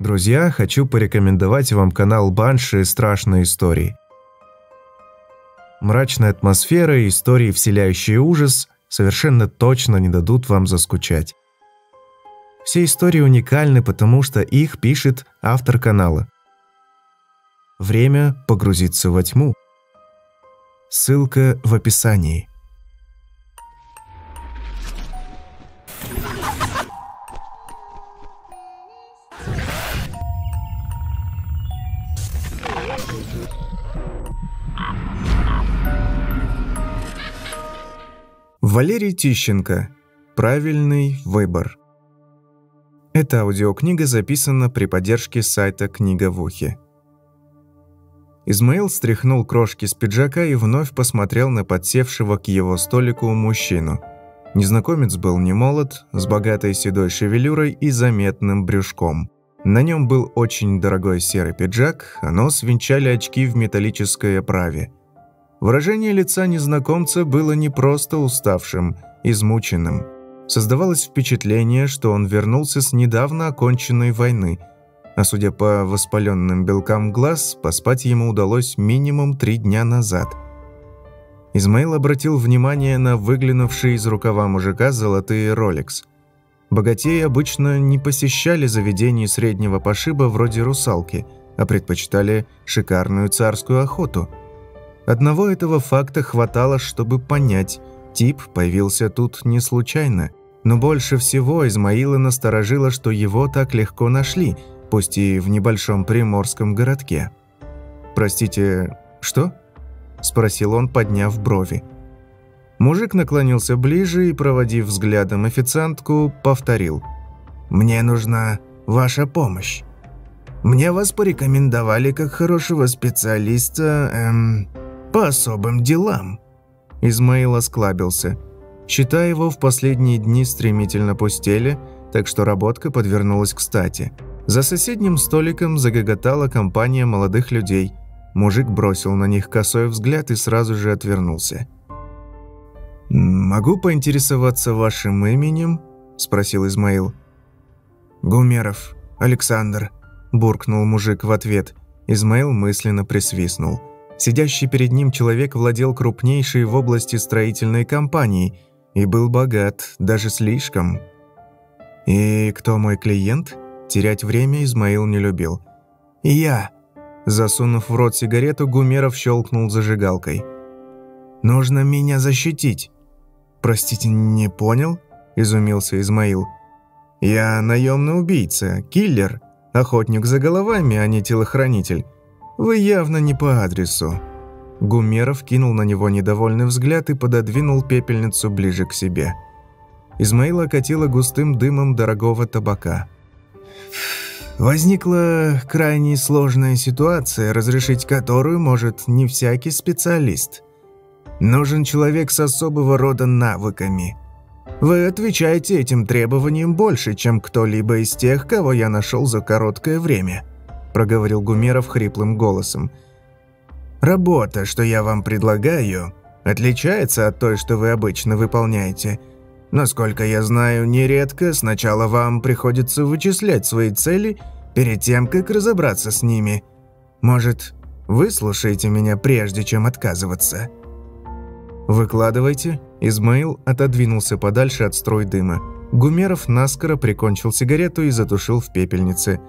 Друзья, хочу порекомендовать вам канал Банши «Страшные истории». Мрачная атмосфера и истории, вселяющие ужас, совершенно точно не дадут вам заскучать. Все истории уникальны, потому что их пишет автор канала. Время погрузиться во тьму. Ссылка в описании. Валерий Тищенко. Правильный выбор. Эта аудиокнига записана при поддержке сайта «Книга в ухе». Измаил стряхнул крошки с пиджака и вновь посмотрел на подсевшего к его столику мужчину. Незнакомец был немолод, с богатой седой шевелюрой и заметным брюшком. На нем был очень дорогой серый пиджак, а нос венчали очки в металлической оправе. Выражение лица незнакомца было не просто уставшим, измученным. Создавалось впечатление, что он вернулся с недавно оконченной войны – а судя по воспаленным белкам глаз, поспать ему удалось минимум три дня назад. Измаил обратил внимание на выглянувший из рукава мужика золотые Rolex. Богатеи обычно не посещали заведений среднего пошиба вроде «Русалки», а предпочитали шикарную царскую охоту. Одного этого факта хватало, чтобы понять, тип появился тут не случайно. Но больше всего Измаила насторожило, что его так легко нашли – пусть и в небольшом приморском городке. «Простите, что?» – спросил он, подняв брови. Мужик наклонился ближе и, проводив взглядом официантку, повторил. «Мне нужна ваша помощь. Мне вас порекомендовали как хорошего специалиста, эм, по особым делам». Измаил осклабился. Счета его в последние дни стремительно пустели, так что работка подвернулась кстати – за соседним столиком загоготала компания молодых людей. Мужик бросил на них косой взгляд и сразу же отвернулся. «Могу поинтересоваться вашим именем?» – спросил Измаил. «Гумеров, Александр», – буркнул мужик в ответ. Измаил мысленно присвистнул. Сидящий перед ним человек владел крупнейшей в области строительной компанией и был богат, даже слишком. «И кто мой клиент?» Терять время Измаил не любил. «Я!» Засунув в рот сигарету, Гумеров щелкнул зажигалкой. «Нужно меня защитить!» «Простите, не понял?» – изумился Измаил. «Я наемный убийца, киллер, охотник за головами, а не телохранитель. Вы явно не по адресу». Гумеров кинул на него недовольный взгляд и пододвинул пепельницу ближе к себе. Измаила окатила густым дымом дорогого табака. Возникла крайне сложная ситуация, разрешить которую может не всякий специалист. Нужен человек с особого рода навыками. Вы отвечаете этим требованиям больше, чем кто-либо из тех, кого я нашел за короткое время», – проговорил Гумеров хриплым голосом. «Работа, что я вам предлагаю, отличается от той, что вы обычно выполняете – Насколько я знаю, нередко сначала вам приходится вычислять свои цели перед тем, как разобраться с ними. Может, выслушаете меня прежде, чем отказываться?» «Выкладывайте». Измаил отодвинулся подальше от строй дыма. Гумеров наскоро прикончил сигарету и затушил в пепельнице.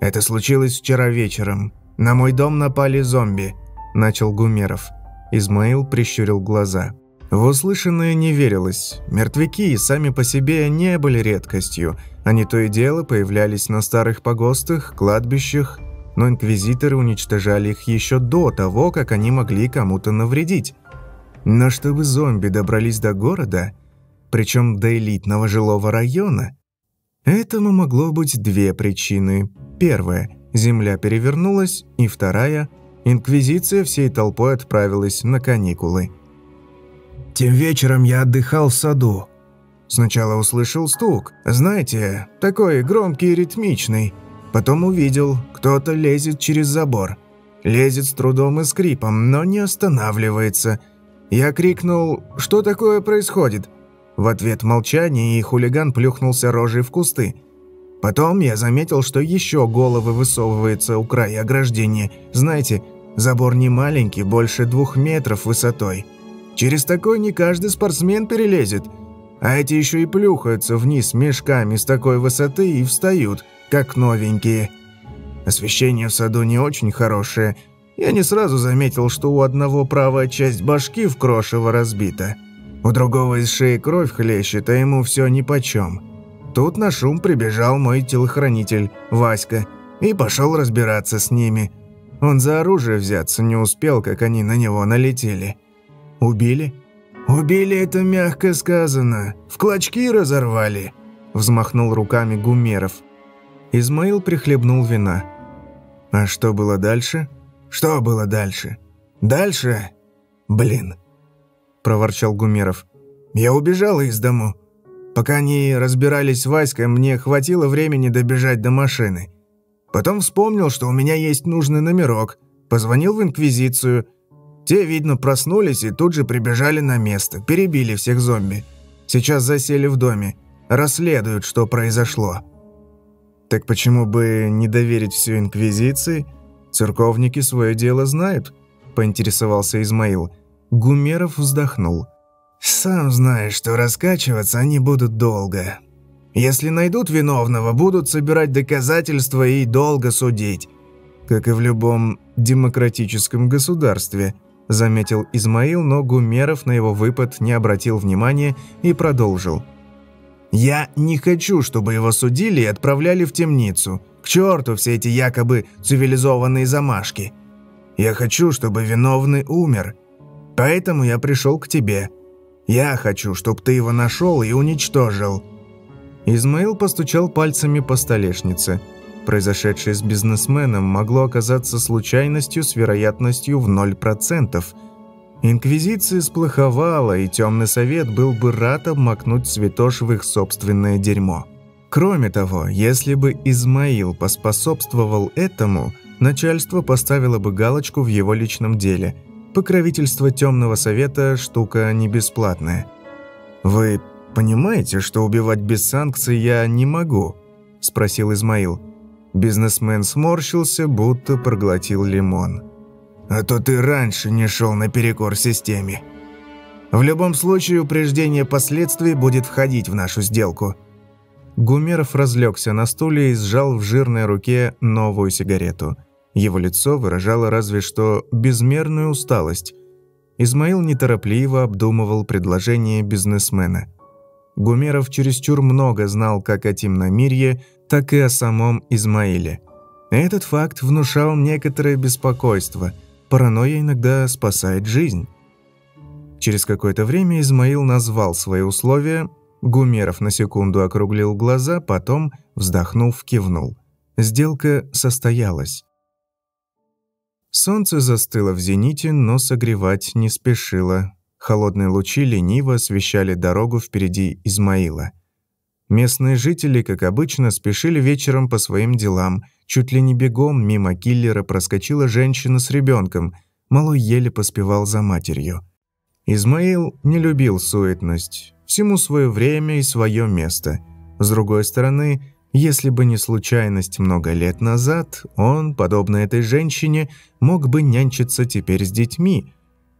«Это случилось вчера вечером. На мой дом напали зомби», – начал Гумеров. Измаил прищурил глаза. В услышанное не верилось. Мертвяки сами по себе не были редкостью. Они то и дело появлялись на старых погостах, кладбищах, но инквизиторы уничтожали их еще до того, как они могли кому-то навредить. Но чтобы зомби добрались до города, причем до элитного жилого района, этому могло быть две причины. Первая – земля перевернулась, и вторая – инквизиция всей толпой отправилась на каникулы – тем вечером я отдыхал в саду. Сначала услышал стук, знаете, такой громкий и ритмичный. Потом увидел, кто-то лезет через забор. Лезет с трудом и скрипом, но не останавливается. Я крикнул «Что такое происходит?». В ответ молчание, и хулиган плюхнулся рожей в кусты. Потом я заметил, что еще головы высовываются у края ограждения. Знаете, забор не маленький, больше двух метров высотой. Через такой не каждый спортсмен перелезет. А эти еще и плюхаются вниз мешками с такой высоты и встают, как новенькие. Освещение в саду не очень хорошее. Я не сразу заметил, что у одного правая часть башки в крошево разбита. У другого из шеи кровь хлещет, а ему все нипочем. Тут на шум прибежал мой телохранитель, Васька, и пошел разбираться с ними. Он за оружие взяться не успел, как они на него налетели. Убили? Убили это мягко сказано. В клочки разорвали. Взмахнул руками Гумеров. Измаил прихлебнул вина. А что было дальше? Что было дальше? Дальше? Блин. Проворчал Гумеров. Я убежал из дому. Пока они разбирались с Васькой, мне хватило времени добежать до машины. Потом вспомнил, что у меня есть нужный номерок. Позвонил в Инквизицию. Те, видно, проснулись и тут же прибежали на место. Перебили всех зомби. Сейчас засели в доме. Расследуют, что произошло. Так почему бы не доверить все Инквизиции? Церковники свое дело знают, поинтересовался Измаил. Гумеров вздохнул. «Сам знаешь, что раскачиваться они будут долго. Если найдут виновного, будут собирать доказательства и долго судить. Как и в любом демократическом государстве», заметил Измаил, но Гумеров на его выпад не обратил внимания и продолжил. «Я не хочу, чтобы его судили и отправляли в темницу. К черту все эти якобы цивилизованные замашки. Я хочу, чтобы виновный умер. Поэтому я пришел к тебе. Я хочу, чтобы ты его нашел и уничтожил». Измаил постучал пальцами по столешнице. Произошедшее с бизнесменом могло оказаться случайностью с вероятностью в 0%. Инквизиция сплоховала, и Темный Совет был бы рад обмакнуть святош в их собственное дерьмо. Кроме того, если бы Измаил поспособствовал этому, начальство поставило бы галочку в его личном деле – Покровительство Темного Совета – штука не бесплатная. «Вы понимаете, что убивать без санкций я не могу?» – спросил Измаил. Бизнесмен сморщился, будто проглотил лимон. «А то ты раньше не шел наперекор системе. В любом случае, упреждение последствий будет входить в нашу сделку». Гумеров разлегся на стуле и сжал в жирной руке новую сигарету – его лицо выражало разве что безмерную усталость. Измаил неторопливо обдумывал предложение бизнесмена. Гумеров чересчур много знал как о темномирье, так и о самом Измаиле. Этот факт внушал некоторое беспокойство. Паранойя иногда спасает жизнь. Через какое-то время Измаил назвал свои условия. Гумеров на секунду округлил глаза, потом, вздохнув, кивнул. Сделка состоялась. Солнце застыло в зените, но согревать не спешило. Холодные лучи лениво освещали дорогу впереди Измаила. Местные жители, как обычно, спешили вечером по своим делам. Чуть ли не бегом мимо киллера проскочила женщина с ребенком. Малой еле поспевал за матерью. Измаил не любил суетность. Всему свое время и свое место. С другой стороны, если бы не случайность много лет назад, он, подобно этой женщине, мог бы нянчиться теперь с детьми,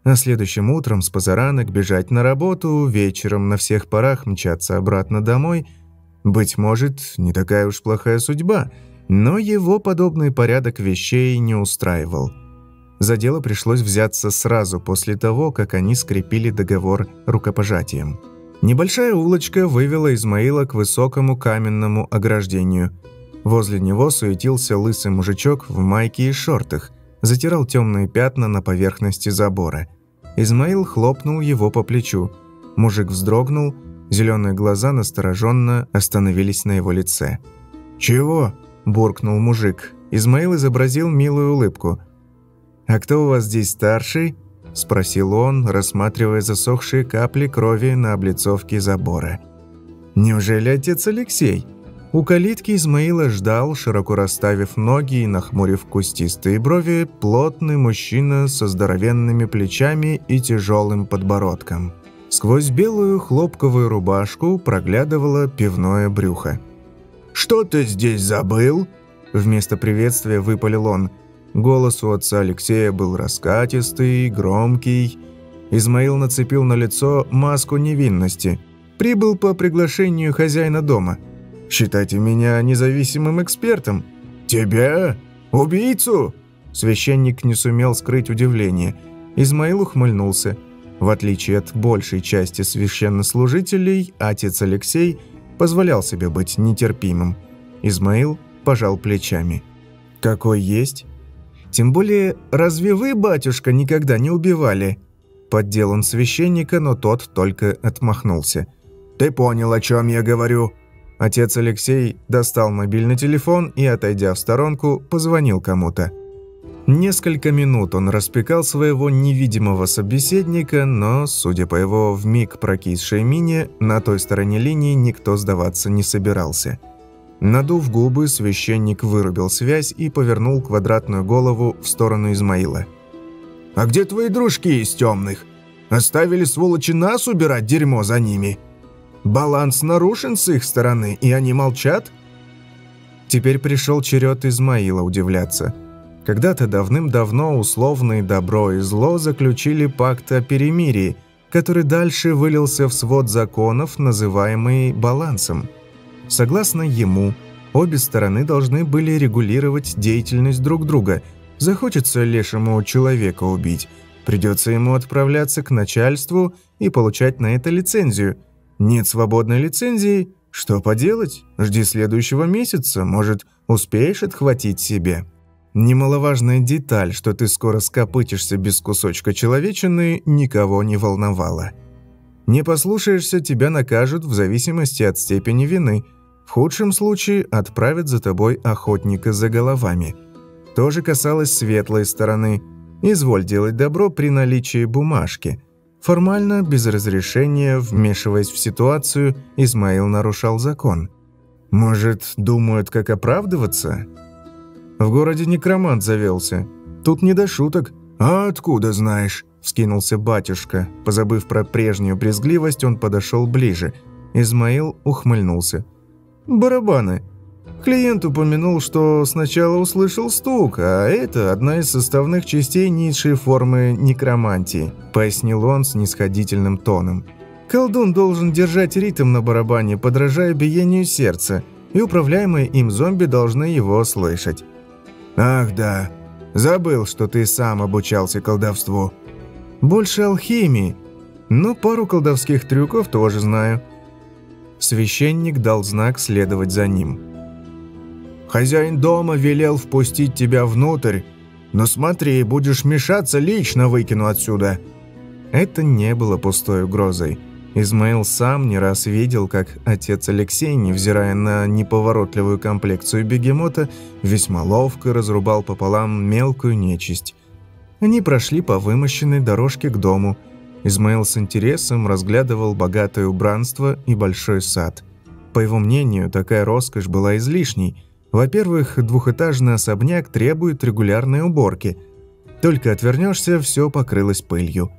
а следующим утром с позаранок бежать на работу, вечером на всех парах мчаться обратно домой. Быть может, не такая уж плохая судьба, но его подобный порядок вещей не устраивал. За дело пришлось взяться сразу после того, как они скрепили договор рукопожатием. Небольшая улочка вывела Измаила к высокому каменному ограждению. Возле него суетился лысый мужичок в майке и шортах, затирал темные пятна на поверхности забора. Измаил хлопнул его по плечу. Мужик вздрогнул, зеленые глаза настороженно остановились на его лице. «Чего?» – буркнул мужик. Измаил изобразил милую улыбку. «А кто у вас здесь старший?» – спросил он, рассматривая засохшие капли крови на облицовке забора. «Неужели отец Алексей?» У калитки Измаила ждал, широко расставив ноги и нахмурив кустистые брови, плотный мужчина со здоровенными плечами и тяжелым подбородком. Сквозь белую хлопковую рубашку проглядывало пивное брюхо. «Что ты здесь забыл?» Вместо приветствия выпалил он. Голос у отца Алексея был раскатистый, громкий. Измаил нацепил на лицо маску невинности. «Прибыл по приглашению хозяина дома. Считайте меня независимым экспертом». «Тебя? Убийцу?» Священник не сумел скрыть удивление. Измаил ухмыльнулся. В отличие от большей части священнослужителей, отец Алексей позволял себе быть нетерпимым. Измаил пожал плечами. «Какой есть?» «Тем более, разве вы, батюшка, никогда не убивали?» Поддел он священника, но тот только отмахнулся. «Ты понял, о чем я говорю?» Отец Алексей достал мобильный телефон и, отойдя в сторонку, позвонил кому-то. Несколько минут он распекал своего невидимого собеседника, но, судя по его вмиг прокисшей мине, на той стороне линии никто сдаваться не собирался. Надув губы, священник вырубил связь и повернул квадратную голову в сторону Измаила. «А где твои дружки из темных? Оставили сволочи нас убирать дерьмо за ними? Баланс нарушен с их стороны, и они молчат?» Теперь пришел черед Измаила удивляться. Когда-то давным-давно условные добро и зло заключили пакт о перемирии, который дальше вылился в свод законов, называемый балансом – Согласно ему, обе стороны должны были регулировать деятельность друг друга. Захочется лешему человека убить, придется ему отправляться к начальству и получать на это лицензию. Нет свободной лицензии, что поделать? Жди следующего месяца, может, успеешь отхватить себе. Немаловажная деталь, что ты скоро скопытишься без кусочка человечины, никого не волновала. Не послушаешься, тебя накажут в зависимости от степени вины – в худшем случае отправят за тобой охотника за головами. То же касалось светлой стороны. Изволь делать добро при наличии бумажки. Формально, без разрешения, вмешиваясь в ситуацию, Измаил нарушал закон. Может, думают, как оправдываться? В городе некромант завелся. Тут не до шуток. «А откуда знаешь?» – вскинулся батюшка. Позабыв про прежнюю брезгливость, он подошел ближе. Измаил ухмыльнулся. Барабаны. Клиент упомянул, что сначала услышал стук, а это одна из составных частей низшей формы некромантии, пояснил он с нисходительным тоном. Колдун должен держать ритм на барабане, подражая биению сердца, и управляемые им зомби должны его слышать. «Ах да, забыл, что ты сам обучался колдовству». «Больше алхимии, но пару колдовских трюков тоже знаю». Священник дал знак следовать за ним. «Хозяин дома велел впустить тебя внутрь, но смотри, будешь мешаться, лично выкину отсюда». Это не было пустой угрозой. Измаил сам не раз видел, как отец Алексей, невзирая на неповоротливую комплекцию бегемота, весьма ловко разрубал пополам мелкую нечисть. Они прошли по вымощенной дорожке к дому – Измаил с интересом разглядывал богатое убранство и большой сад. По его мнению, такая роскошь была излишней. Во-первых, двухэтажный особняк требует регулярной уборки. Только отвернешься, все покрылось пылью.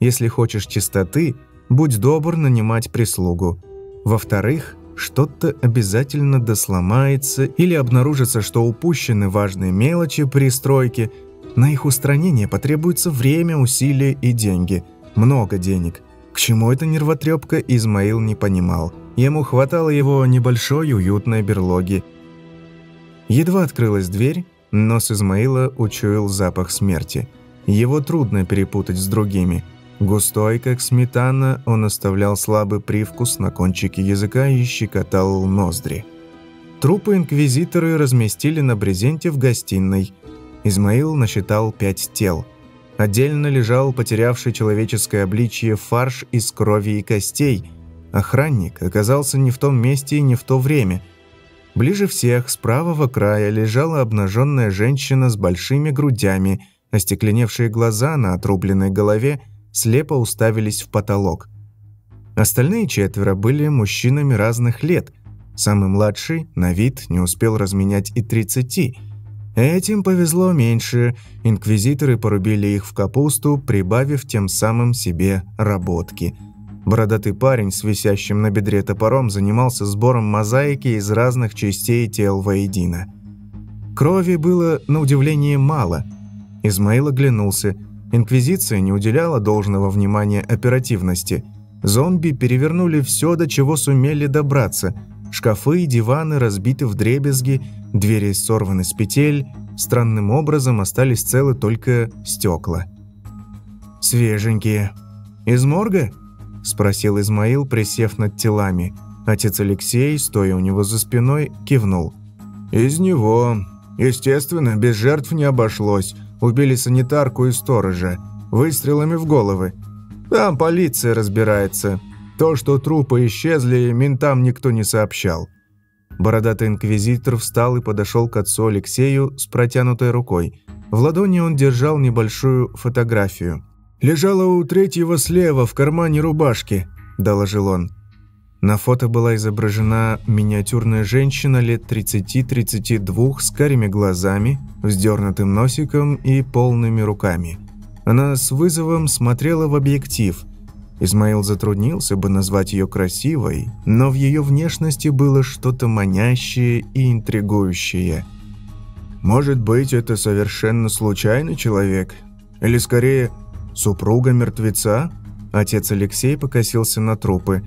Если хочешь чистоты, будь добр нанимать прислугу. Во-вторых, что-то обязательно досломается или обнаружится, что упущены важные мелочи при стройке. На их устранение потребуется время, усилия и деньги – много денег. К чему эта нервотрепка, Измаил не понимал. Ему хватало его небольшой уютной берлоги. Едва открылась дверь, нос Измаила учуял запах смерти. Его трудно перепутать с другими. Густой, как сметана, он оставлял слабый привкус на кончике языка и щекотал ноздри. Трупы инквизиторы разместили на брезенте в гостиной. Измаил насчитал пять тел – Отдельно лежал потерявший человеческое обличье фарш из крови и костей. Охранник оказался не в том месте и не в то время. Ближе всех, с правого края, лежала обнаженная женщина с большими грудями, остекленевшие глаза на отрубленной голове слепо уставились в потолок. Остальные четверо были мужчинами разных лет. Самый младший, на вид, не успел разменять и тридцати – Этим повезло меньше, инквизиторы порубили их в капусту, прибавив тем самым себе работки. Бородатый парень с висящим на бедре топором занимался сбором мозаики из разных частей тел воедино. Крови было, на удивление, мало. Измаил оглянулся. Инквизиция не уделяла должного внимания оперативности. Зомби перевернули все, до чего сумели добраться. Шкафы и диваны разбиты в дребезги, двери сорваны с петель. Странным образом остались целы только стекла. «Свеженькие. Из морга?» – спросил Измаил, присев над телами. Отец Алексей, стоя у него за спиной, кивнул. «Из него. Естественно, без жертв не обошлось. Убили санитарку и сторожа. Выстрелами в головы. Там полиция разбирается. То, что трупы исчезли, ментам никто не сообщал». Бородатый инквизитор встал и подошел к отцу Алексею с протянутой рукой. В ладони он держал небольшую фотографию – «Лежала у третьего слева в кармане рубашки», – доложил он. На фото была изображена миниатюрная женщина лет 30-32 с карими глазами, вздернутым носиком и полными руками. Она с вызовом смотрела в объектив. Измаил затруднился бы назвать ее красивой, но в ее внешности было что-то манящее и интригующее. «Может быть, это совершенно случайный человек? Или скорее «Супруга мертвеца?» Отец Алексей покосился на трупы.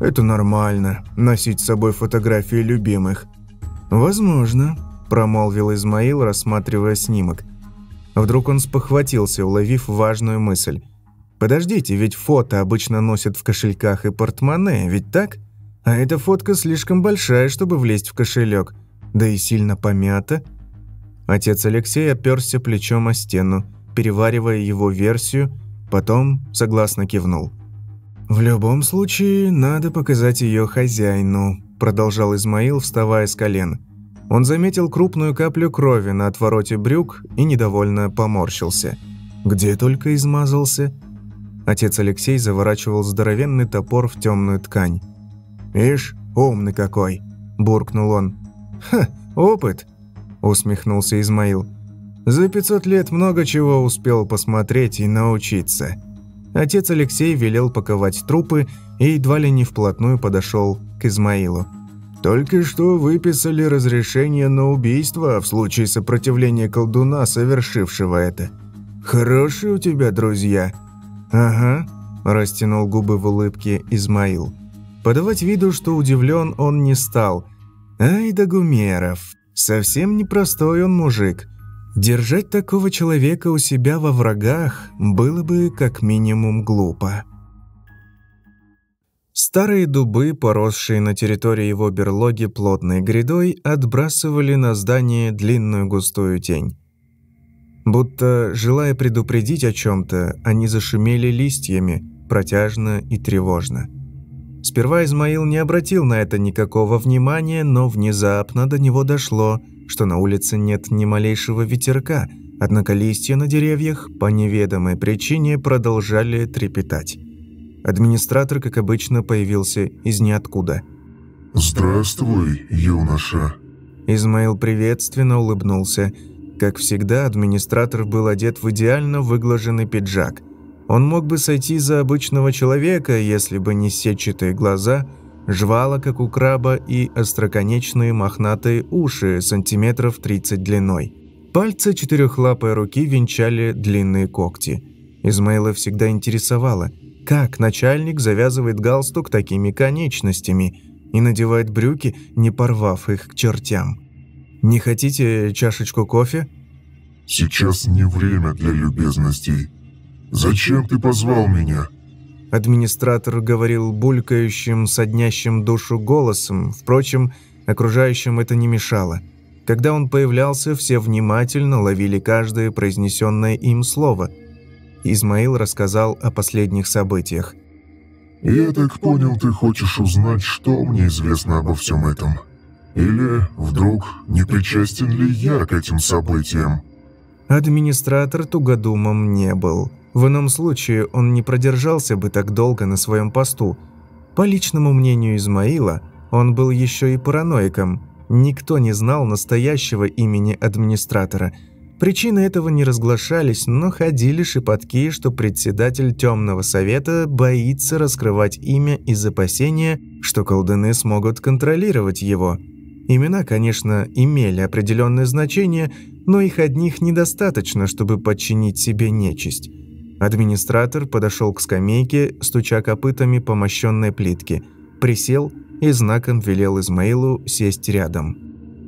«Это нормально, носить с собой фотографии любимых». «Возможно», – промолвил Измаил, рассматривая снимок. Вдруг он спохватился, уловив важную мысль. «Подождите, ведь фото обычно носят в кошельках и портмоне, ведь так? А эта фотка слишком большая, чтобы влезть в кошелек, да и сильно помята». Отец Алексей оперся плечом о стену переваривая его версию, потом согласно кивнул. «В любом случае, надо показать ее хозяину», – продолжал Измаил, вставая с колен. Он заметил крупную каплю крови на отвороте брюк и недовольно поморщился. «Где только измазался?» Отец Алексей заворачивал здоровенный топор в темную ткань. «Ишь, умный какой!» – буркнул он. «Ха, опыт!» – усмехнулся Измаил. За 500 лет много чего успел посмотреть и научиться. Отец Алексей велел паковать трупы и едва ли не вплотную подошел к Измаилу. «Только что выписали разрешение на убийство в случае сопротивления колдуна, совершившего это. Хорошие у тебя друзья». «Ага», – растянул губы в улыбке Измаил. Подавать виду, что удивлен, он не стал. «Ай да Гумеров, совсем непростой он мужик». Держать такого человека у себя во врагах было бы как минимум глупо. Старые дубы, поросшие на территории его берлоги плотной грядой, отбрасывали на здание длинную густую тень. Будто, желая предупредить о чем-то, они зашумели листьями, протяжно и тревожно. Сперва Измаил не обратил на это никакого внимания, но внезапно до него дошло – что на улице нет ни малейшего ветерка, однако листья на деревьях по неведомой причине продолжали трепетать. Администратор, как обычно, появился из ниоткуда. «Здравствуй, юноша». Измаил приветственно улыбнулся. Как всегда, администратор был одет в идеально выглаженный пиджак. Он мог бы сойти за обычного человека, если бы не сетчатые глаза – жвала, как у краба, и остроконечные мохнатые уши сантиметров 30 длиной. Пальцы четырехлапой руки венчали длинные когти. Измаила всегда интересовало, как начальник завязывает галстук такими конечностями и надевает брюки, не порвав их к чертям. «Не хотите чашечку кофе?» «Сейчас не время для любезностей. Зачем ты позвал меня?» Администратор говорил булькающим, соднящим душу голосом, впрочем, окружающим это не мешало. Когда он появлялся, все внимательно ловили каждое произнесенное им слово. Измаил рассказал о последних событиях. «Я так понял, ты хочешь узнать, что мне известно обо всем этом? Или, вдруг, не причастен ли я к этим событиям?» Администратор тугодумом не был. В ином случае он не продержался бы так долго на своем посту. По личному мнению Измаила, он был еще и параноиком. Никто не знал настоящего имени администратора. Причины этого не разглашались, но ходили шепотки, что председатель Темного Совета боится раскрывать имя из опасения, что колдуны смогут контролировать его. Имена, конечно, имели определенное значение, но их одних недостаточно, чтобы подчинить себе нечисть. Администратор подошел к скамейке, стуча копытами по мощенной плитке, присел и знаком велел Измаилу сесть рядом.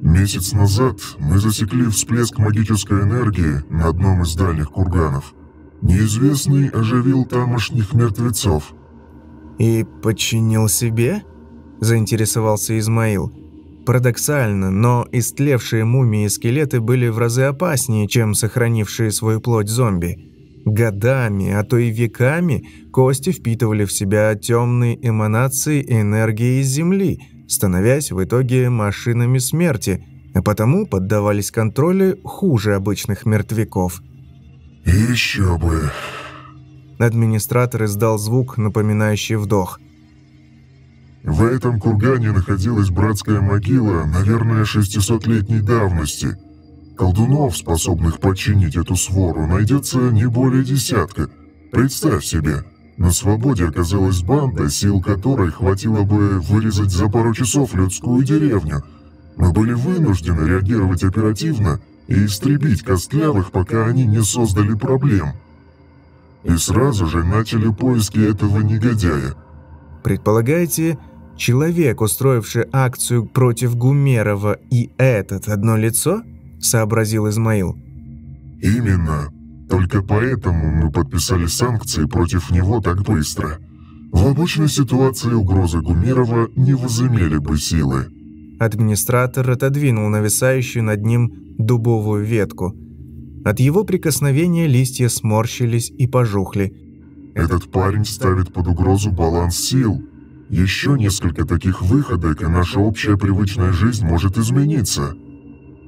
Месяц назад мы засекли всплеск магической энергии на одном из дальних курганов. Неизвестный оживил тамошних мертвецов. «И подчинил себе?» – заинтересовался Измаил. Парадоксально, но истлевшие мумии и скелеты были в разы опаснее, чем сохранившие свою плоть зомби. Годами, а то и веками кости впитывали в себя темные эманации энергии из Земли – становясь в итоге машинами смерти, а потому поддавались контролю хуже обычных мертвяков. «Еще бы!» Администратор издал звук, напоминающий вдох. «В этом кургане находилась братская могила, наверное, 600-летней давности. Колдунов, способных подчинить эту свору, найдется не более десятка. Представь себе!» На свободе оказалась банда, сил которой хватило бы вырезать за пару часов людскую деревню. Мы были вынуждены реагировать оперативно и истребить костлявых, пока они не создали проблем. И сразу же начали поиски этого негодяя. Предполагаете, человек, устроивший акцию против Гумерова, и этот одно лицо? Сообразил Измаил. Именно. Только поэтому мы подписали санкции против него так быстро. В обычной ситуации угрозы Гумерова не возымели бы силы. Администратор отодвинул нависающую над ним дубовую ветку. От его прикосновения листья сморщились и пожухли. Этот парень ставит под угрозу баланс сил. Еще несколько таких выходок, и наша общая привычная жизнь может измениться.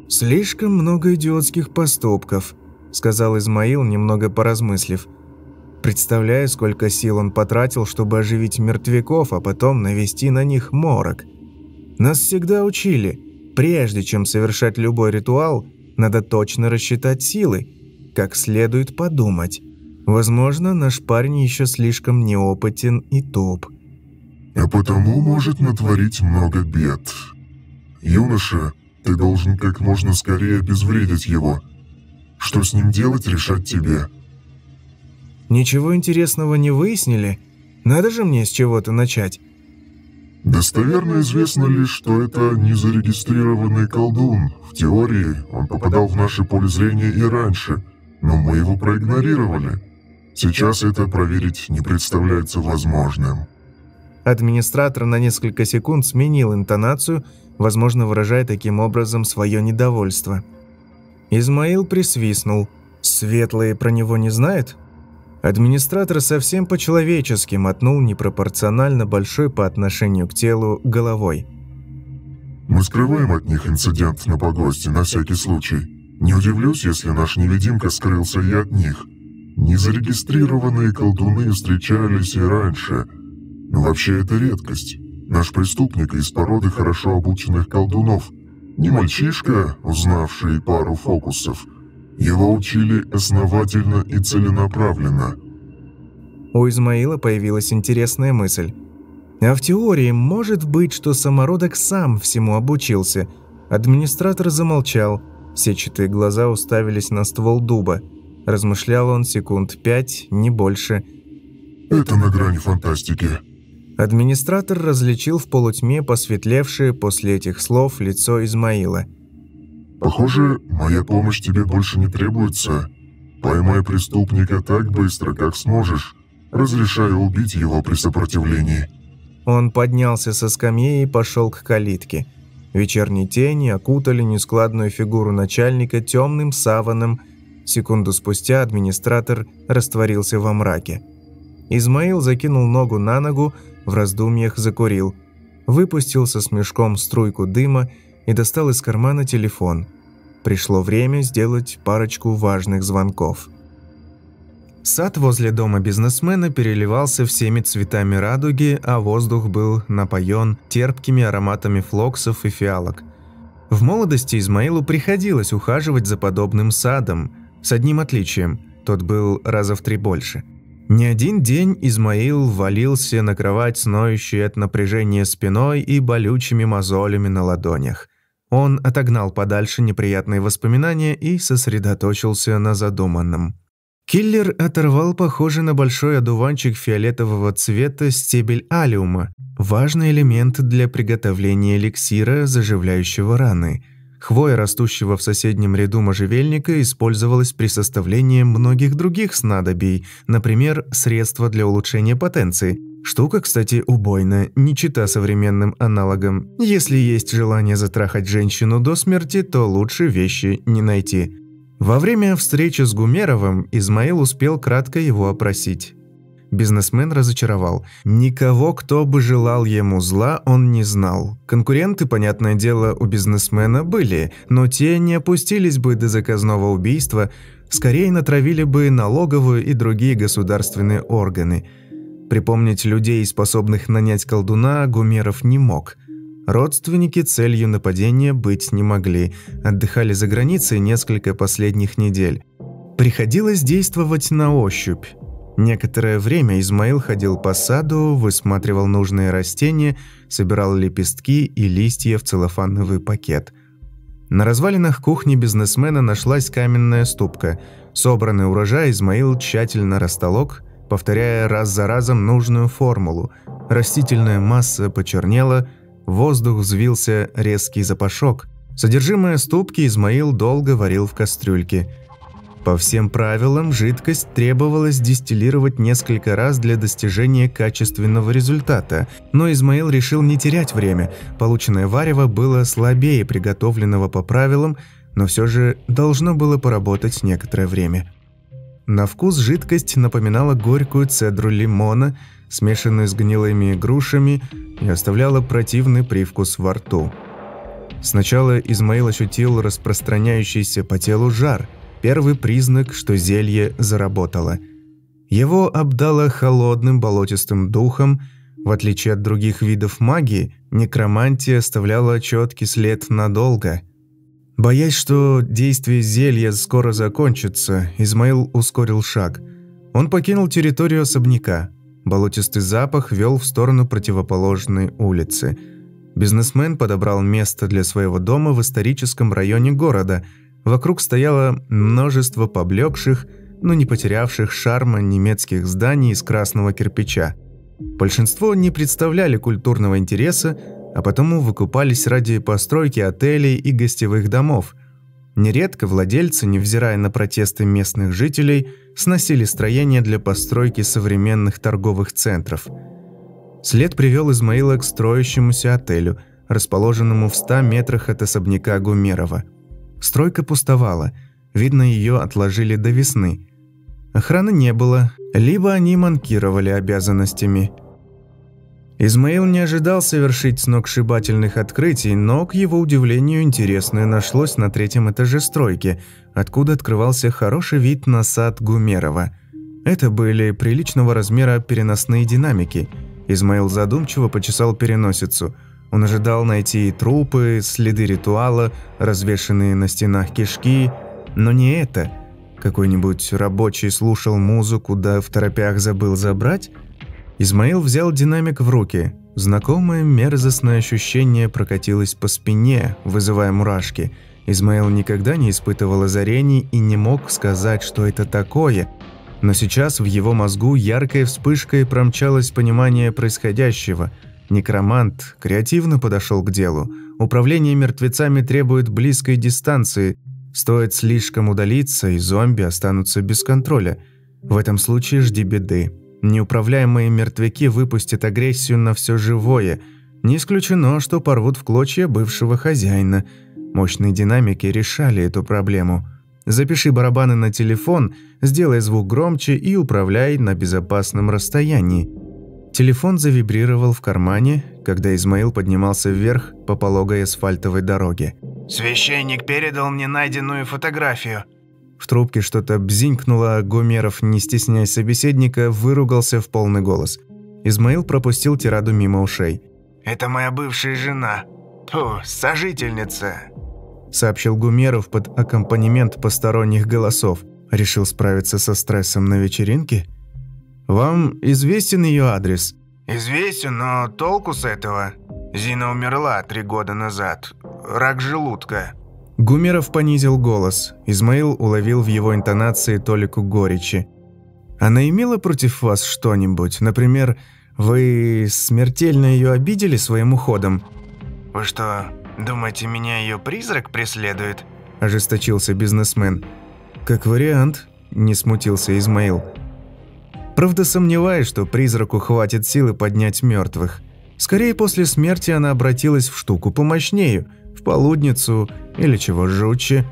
Слишком много идиотских поступков –– сказал Измаил, немного поразмыслив. «Представляю, сколько сил он потратил, чтобы оживить мертвяков, а потом навести на них морок. Нас всегда учили, прежде чем совершать любой ритуал, надо точно рассчитать силы, как следует подумать. Возможно, наш парень еще слишком неопытен и туп». «А потому может натворить много бед. Юноша, ты должен как можно скорее обезвредить его» Что с ним делать, решать тебе. Ничего интересного не выяснили? Надо же мне с чего-то начать. Достоверно известно лишь, что это незарегистрированный колдун. В теории он попадал в наше поле зрения и раньше, но мы его проигнорировали. Сейчас это проверить не представляется возможным. Администратор на несколько секунд сменил интонацию, возможно, выражая таким образом свое недовольство. Измаил присвистнул. «Светлые про него не знают?» Администратор совсем по-человечески мотнул непропорционально большой по отношению к телу головой. «Мы скрываем от них инцидент на погосте на всякий случай. Не удивлюсь, если наш невидимка скрылся и от них. Незарегистрированные колдуны встречались и раньше. Вообще это редкость. Наш преступник из породы хорошо обученных колдунов – не мальчишка, узнавший пару фокусов. Его учили основательно и целенаправленно. У Измаила появилась интересная мысль. А в теории может быть, что самородок сам всему обучился. Администратор замолчал. Сетчатые глаза уставились на ствол дуба. Размышлял он секунд пять, не больше. «Это на грани фантастики», Администратор различил в полутьме посветлевшее после этих слов лицо Измаила. «Похоже, моя помощь тебе больше не требуется. Поймай преступника так быстро, как сможешь. Разрешаю убить его при сопротивлении». Он поднялся со скамьи и пошел к калитке. Вечерние тени окутали нескладную фигуру начальника темным саваном. Секунду спустя администратор растворился во мраке. Измаил закинул ногу на ногу, в раздумьях закурил, выпустил со смешком струйку дыма и достал из кармана телефон. Пришло время сделать парочку важных звонков. Сад возле дома бизнесмена переливался всеми цветами радуги, а воздух был напоен терпкими ароматами флоксов и фиалок. В молодости Измаилу приходилось ухаживать за подобным садом, с одним отличием – тот был раза в три больше. Не один день Измаил валился на кровать с от напряжения спиной и болючими мозолями на ладонях. Он отогнал подальше неприятные воспоминания и сосредоточился на задуманном. Киллер оторвал похожий на большой одуванчик фиолетового цвета стебель алиума, важный элемент для приготовления эликсира, заживляющего раны. Хвоя, растущего в соседнем ряду можжевельника, использовалась при составлении многих других снадобий, например, средства для улучшения потенции. Штука, кстати, убойная, не чита современным аналогам. Если есть желание затрахать женщину до смерти, то лучше вещи не найти. Во время встречи с Гумеровым Измаил успел кратко его опросить. Бизнесмен разочаровал. Никого, кто бы желал ему зла, он не знал. Конкуренты, понятное дело, у бизнесмена были, но те не опустились бы до заказного убийства, скорее натравили бы налоговую и другие государственные органы. Припомнить людей, способных нанять колдуна, Гумеров не мог – Родственники целью нападения быть не могли, отдыхали за границей несколько последних недель. Приходилось действовать на ощупь. Некоторое время Измаил ходил по саду, высматривал нужные растения, собирал лепестки и листья в целлофановый пакет. На развалинах кухни бизнесмена нашлась каменная ступка. Собранный урожай Измаил тщательно растолок, повторяя раз за разом нужную формулу. Растительная масса почернела – воздух взвился резкий запашок. Содержимое ступки Измаил долго варил в кастрюльке. По всем правилам, жидкость требовалось дистиллировать несколько раз для достижения качественного результата, но Измаил решил не терять время. Полученное варево было слабее приготовленного по правилам, но все же должно было поработать некоторое время. На вкус жидкость напоминала горькую цедру лимона – смешанную с гнилыми грушами, и оставляла противный привкус во рту. Сначала Измаил ощутил распространяющийся по телу жар, первый признак, что зелье заработало. Его обдало холодным болотистым духом, в отличие от других видов магии, некромантия оставляла четкий след надолго. Боясь, что действие зелья скоро закончится, Измаил ускорил шаг. Он покинул территорию особняка – Болотистый запах вел в сторону противоположной улицы. Бизнесмен подобрал место для своего дома в историческом районе города. Вокруг стояло множество поблекших, но не потерявших шарма немецких зданий из красного кирпича. Большинство не представляли культурного интереса, а потому выкупались ради постройки отелей и гостевых домов – Нередко владельцы, невзирая на протесты местных жителей, сносили строения для постройки современных торговых центров. След привел Измаила к строящемуся отелю, расположенному в 100 метрах от особняка Гумерова. Стройка пустовала, видно, ее отложили до весны. Охраны не было, либо они манкировали обязанностями – Измаил не ожидал совершить сногсшибательных открытий, но, к его удивлению, интересное нашлось на третьем этаже стройки, откуда открывался хороший вид на сад Гумерова. Это были приличного размера переносные динамики. Измаил задумчиво почесал переносицу. Он ожидал найти трупы, следы ритуала, развешенные на стенах кишки, но не это. Какой-нибудь рабочий слушал музыку, да в торопях забыл забрать – Измаил взял динамик в руки. Знакомое мерзостное ощущение прокатилось по спине, вызывая мурашки. Измаил никогда не испытывал озарений и не мог сказать, что это такое. Но сейчас в его мозгу яркой вспышкой промчалось понимание происходящего. Некромант креативно подошел к делу. Управление мертвецами требует близкой дистанции. Стоит слишком удалиться, и зомби останутся без контроля. В этом случае жди беды. Неуправляемые мертвяки выпустят агрессию на все живое. Не исключено, что порвут в клочья бывшего хозяина. Мощные динамики решали эту проблему. Запиши барабаны на телефон, сделай звук громче и управляй на безопасном расстоянии. Телефон завибрировал в кармане, когда Измаил поднимался вверх по пологой асфальтовой дороге. «Священник передал мне найденную фотографию», в трубке что-то бзинькнуло, а Гумеров, не стесняясь собеседника, выругался в полный голос. Измаил пропустил тираду мимо ушей. «Это моя бывшая жена. Фу, сожительница», — сообщил Гумеров под аккомпанемент посторонних голосов. Решил справиться со стрессом на вечеринке? «Вам известен ее адрес?» «Известен, но толку с этого. Зина умерла три года назад. Рак желудка». Гумеров понизил голос. Измаил уловил в его интонации толику горечи. «Она имела против вас что-нибудь? Например, вы смертельно ее обидели своим уходом?» «Вы что, думаете, меня ее призрак преследует?» – ожесточился бизнесмен. «Как вариант», – не смутился Измаил. Правда, сомневаюсь, что призраку хватит силы поднять мертвых. Скорее, после смерти она обратилась в штуку помощнее, в полудницу или чего жутче.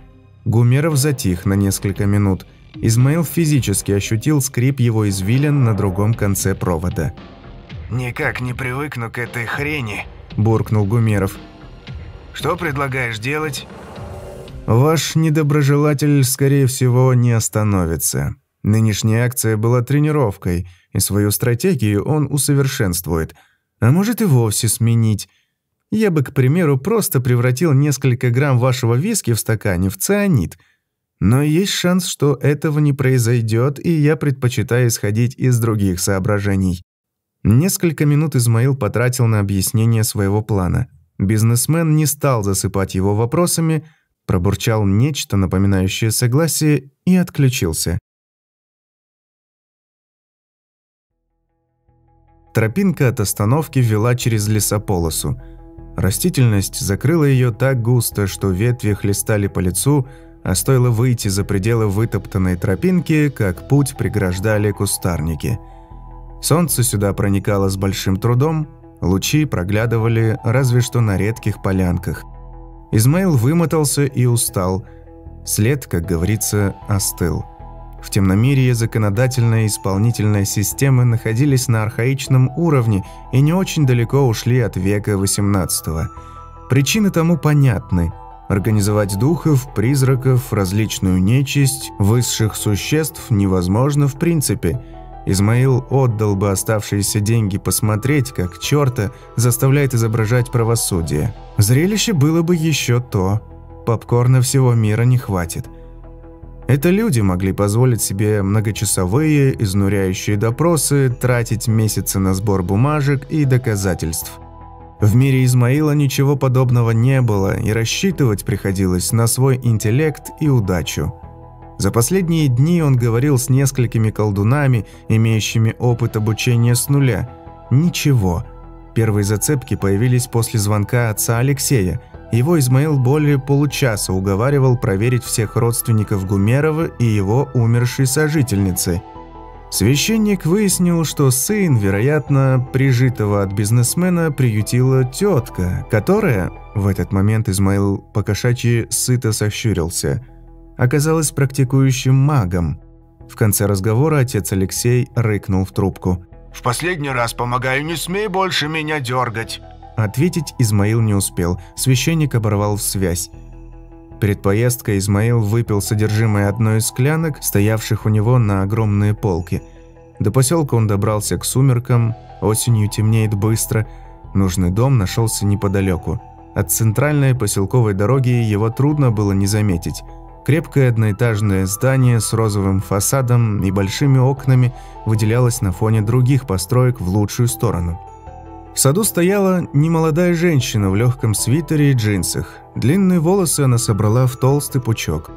Гумеров затих на несколько минут. Измаил физически ощутил скрип его извилин на другом конце провода. «Никак не привыкну к этой хрени», – буркнул Гумеров. «Что предлагаешь делать?» Ваш недоброжелатель, скорее всего, не остановится. Нынешняя акция была тренировкой, и свою стратегию он усовершенствует. А может и вовсе сменить. Я бы, к примеру, просто превратил несколько грамм вашего виски в стакане в цианид. Но есть шанс, что этого не произойдет, и я предпочитаю исходить из других соображений. Несколько минут Измаил потратил на объяснение своего плана. Бизнесмен не стал засыпать его вопросами, пробурчал нечто, напоминающее согласие, и отключился. Тропинка от остановки вела через лесополосу. Растительность закрыла ее так густо, что ветви хлестали по лицу, а стоило выйти за пределы вытоптанной тропинки, как путь преграждали кустарники. Солнце сюда проникало с большим трудом, лучи проглядывали разве что на редких полянках – Измаил вымотался и устал. След, как говорится, остыл. В темномирье законодательная и исполнительная системы находились на архаичном уровне и не очень далеко ушли от века XVIII. Причины тому понятны. Организовать духов, призраков, различную нечисть, высших существ невозможно в принципе – Измаил отдал бы оставшиеся деньги посмотреть, как черта заставляет изображать правосудие. Зрелище было бы еще то. Попкорна всего мира не хватит. Это люди могли позволить себе многочасовые, изнуряющие допросы, тратить месяцы на сбор бумажек и доказательств. В мире Измаила ничего подобного не было, и рассчитывать приходилось на свой интеллект и удачу. За последние дни он говорил с несколькими колдунами, имеющими опыт обучения с нуля. Ничего. Первые зацепки появились после звонка отца Алексея. Его Измаил более получаса уговаривал проверить всех родственников Гумерова и его умершей сожительницы. Священник выяснил, что сын, вероятно, прижитого от бизнесмена приютила тетка, которая, в этот момент Измаил покошачьи сыто сощурился – оказалась практикующим магом. В конце разговора отец Алексей рыкнул в трубку. «В последний раз помогаю, не смей больше меня дергать!» Ответить Измаил не успел, священник оборвал связь. Перед поездкой Измаил выпил содержимое одной из склянок, стоявших у него на огромные полки. До поселка он добрался к сумеркам, осенью темнеет быстро, нужный дом нашелся неподалеку. От центральной поселковой дороги его трудно было не заметить – Крепкое одноэтажное здание с розовым фасадом и большими окнами выделялось на фоне других построек в лучшую сторону. В саду стояла немолодая женщина в легком свитере и джинсах. Длинные волосы она собрала в толстый пучок.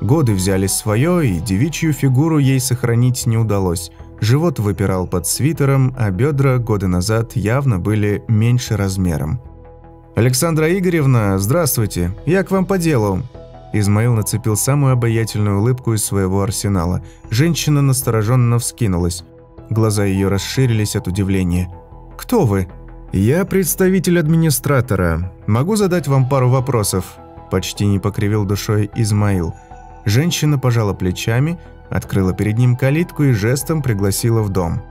Годы взяли свое, и девичью фигуру ей сохранить не удалось. Живот выпирал под свитером, а бедра годы назад явно были меньше размером. «Александра Игоревна, здравствуйте. Я к вам по делу. Измаил нацепил самую обаятельную улыбку из своего арсенала. Женщина настороженно вскинулась. Глаза ее расширились от удивления. «Кто вы?» «Я представитель администратора. Могу задать вам пару вопросов?» Почти не покривил душой Измаил. Женщина пожала плечами, открыла перед ним калитку и жестом пригласила в дом.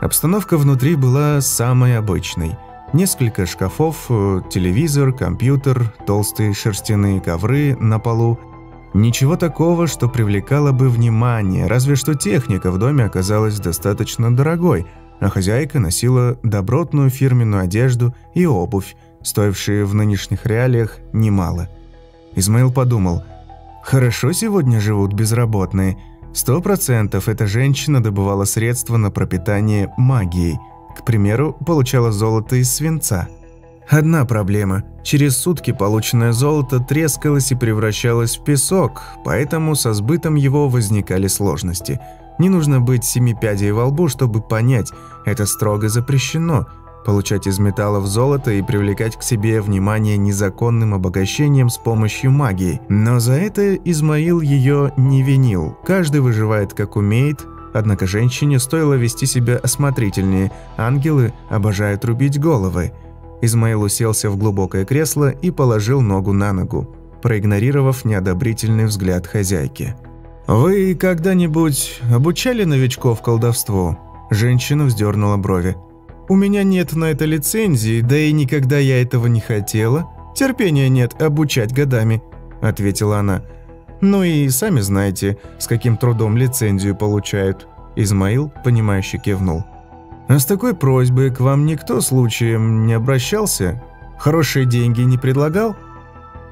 Обстановка внутри была самой обычной – Несколько шкафов, э, телевизор, компьютер, толстые шерстяные ковры на полу. Ничего такого, что привлекало бы внимание, разве что техника в доме оказалась достаточно дорогой, а хозяйка носила добротную фирменную одежду и обувь, стоившие в нынешних реалиях немало. Измаил подумал, «Хорошо сегодня живут безработные. Сто процентов эта женщина добывала средства на пропитание магией. К примеру, получала золото из свинца». Одна проблема. Через сутки полученное золото трескалось и превращалось в песок, поэтому со сбытом его возникали сложности. Не нужно быть семи пядей во лбу, чтобы понять, это строго запрещено – получать из металлов золото и привлекать к себе внимание незаконным обогащением с помощью магии. Но за это Измаил ее не винил. Каждый выживает как умеет, однако женщине стоило вести себя осмотрительнее. Ангелы обожают рубить головы. Измаил уселся в глубокое кресло и положил ногу на ногу, проигнорировав неодобрительный взгляд хозяйки. «Вы когда-нибудь обучали новичков колдовству?» Женщина вздернула брови. «У меня нет на это лицензии, да и никогда я этого не хотела. Терпения нет обучать годами», – ответила она. «Ну и сами знаете, с каким трудом лицензию получают». Измаил, понимающе кивнул. А с такой просьбой к вам никто случаем не обращался? Хорошие деньги не предлагал?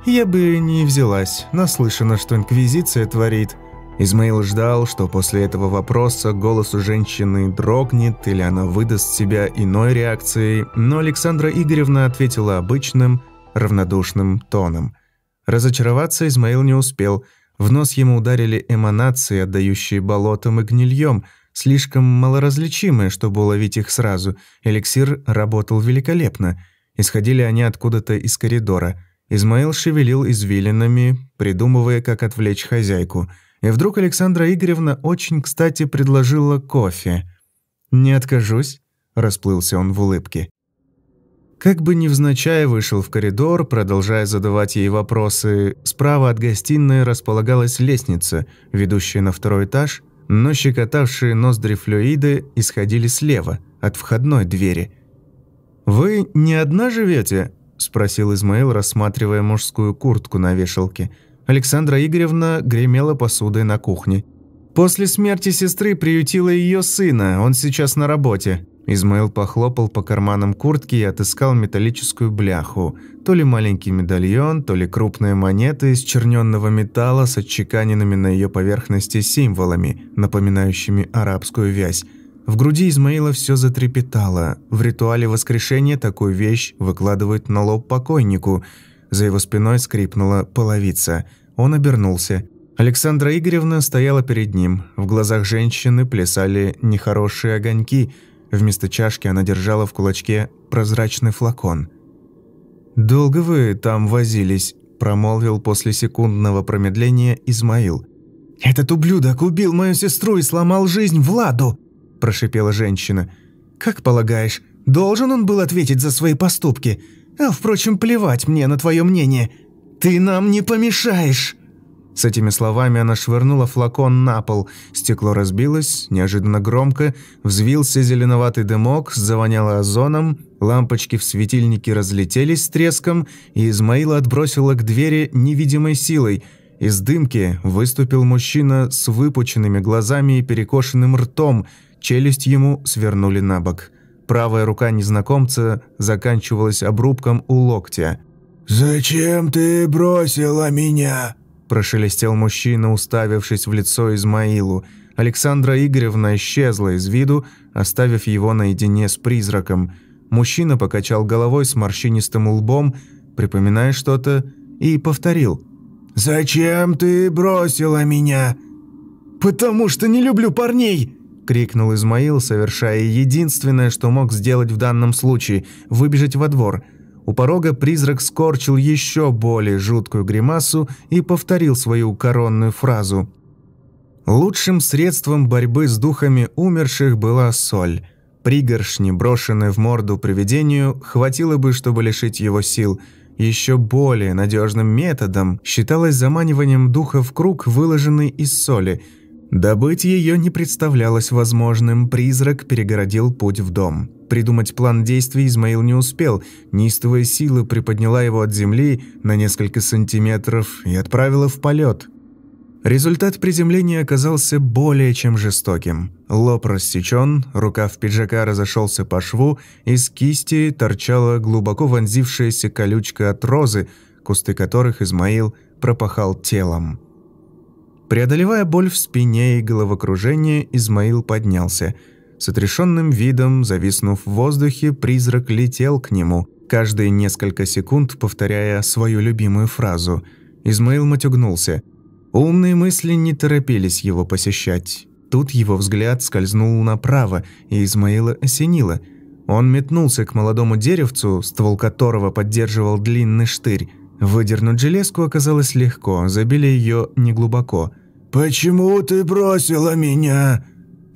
Я бы не взялась, наслышана, что Инквизиция творит. Измаил ждал, что после этого вопроса голос у женщины дрогнет или она выдаст себя иной реакцией, но Александра Игоревна ответила обычным, равнодушным тоном. Разочароваться Измаил не успел. В нос ему ударили эманации, отдающие болотом и гнильем – слишком малоразличимые, чтобы уловить их сразу. Эликсир работал великолепно. Исходили они откуда-то из коридора. Измаил шевелил извилинами, придумывая, как отвлечь хозяйку. И вдруг Александра Игоревна очень кстати предложила кофе. «Не откажусь», – расплылся он в улыбке. Как бы невзначай вышел в коридор, продолжая задавать ей вопросы, справа от гостиной располагалась лестница, ведущая на второй этаж, но щекотавшие ноздри флюиды исходили слева, от входной двери. «Вы не одна живете?» – спросил Измаил, рассматривая мужскую куртку на вешалке. Александра Игоревна гремела посудой на кухне. «После смерти сестры приютила ее сына, он сейчас на работе». Измаил похлопал по карманам куртки и отыскал металлическую бляху. То ли маленький медальон, то ли крупная монета из черненного металла с отчеканенными на ее поверхности символами, напоминающими арабскую вязь. В груди Измаила все затрепетало. В ритуале воскрешения такую вещь выкладывают на лоб покойнику. За его спиной скрипнула половица. Он обернулся. Александра Игоревна стояла перед ним. В глазах женщины плясали нехорошие огоньки – Вместо чашки она держала в кулачке прозрачный флакон. «Долго вы там возились?» – промолвил после секундного промедления Измаил. «Этот ублюдок убил мою сестру и сломал жизнь Владу!» – прошипела женщина. «Как полагаешь, должен он был ответить за свои поступки? А, впрочем, плевать мне на твое мнение. Ты нам не помешаешь!» С этими словами она швырнула флакон на пол. Стекло разбилось, неожиданно громко, взвился зеленоватый дымок, завоняло озоном, лампочки в светильнике разлетелись с треском, и Измаила отбросила к двери невидимой силой. Из дымки выступил мужчина с выпученными глазами и перекошенным ртом, челюсть ему свернули на бок. Правая рука незнакомца заканчивалась обрубком у локтя. «Зачем ты бросила меня?» Прошелестел мужчина, уставившись в лицо Измаилу. Александра Игоревна исчезла из виду, оставив его наедине с призраком. Мужчина покачал головой с морщинистым лбом, припоминая что-то, и повторил. «Зачем ты бросила меня?» «Потому что не люблю парней!» – крикнул Измаил, совершая единственное, что мог сделать в данном случае – выбежать во двор – у порога призрак скорчил еще более жуткую гримасу и повторил свою коронную фразу. Лучшим средством борьбы с духами умерших была соль. Пригоршни, брошенные в морду привидению, хватило бы, чтобы лишить его сил. Еще более надежным методом считалось заманиванием духа в круг, выложенный из соли. Добыть ее не представлялось возможным, призрак перегородил путь в дом. Придумать план действий Измаил не успел. Неистовая сила приподняла его от земли на несколько сантиметров и отправила в полет. Результат приземления оказался более чем жестоким. Лоб рассечен, рукав пиджака разошелся по шву, из кисти торчала глубоко вонзившаяся колючка от розы, кусты которых Измаил пропахал телом. Преодолевая боль в спине и головокружение, Измаил поднялся. С отрешенным видом, зависнув в воздухе, призрак летел к нему, каждые несколько секунд повторяя свою любимую фразу. Измаил матюгнулся – Умные мысли не торопились его посещать. Тут его взгляд скользнул направо, и Измаила осенило. Он метнулся к молодому деревцу, ствол которого поддерживал длинный штырь. Выдернуть железку оказалось легко, забили ее неглубоко. «Почему ты бросила меня?»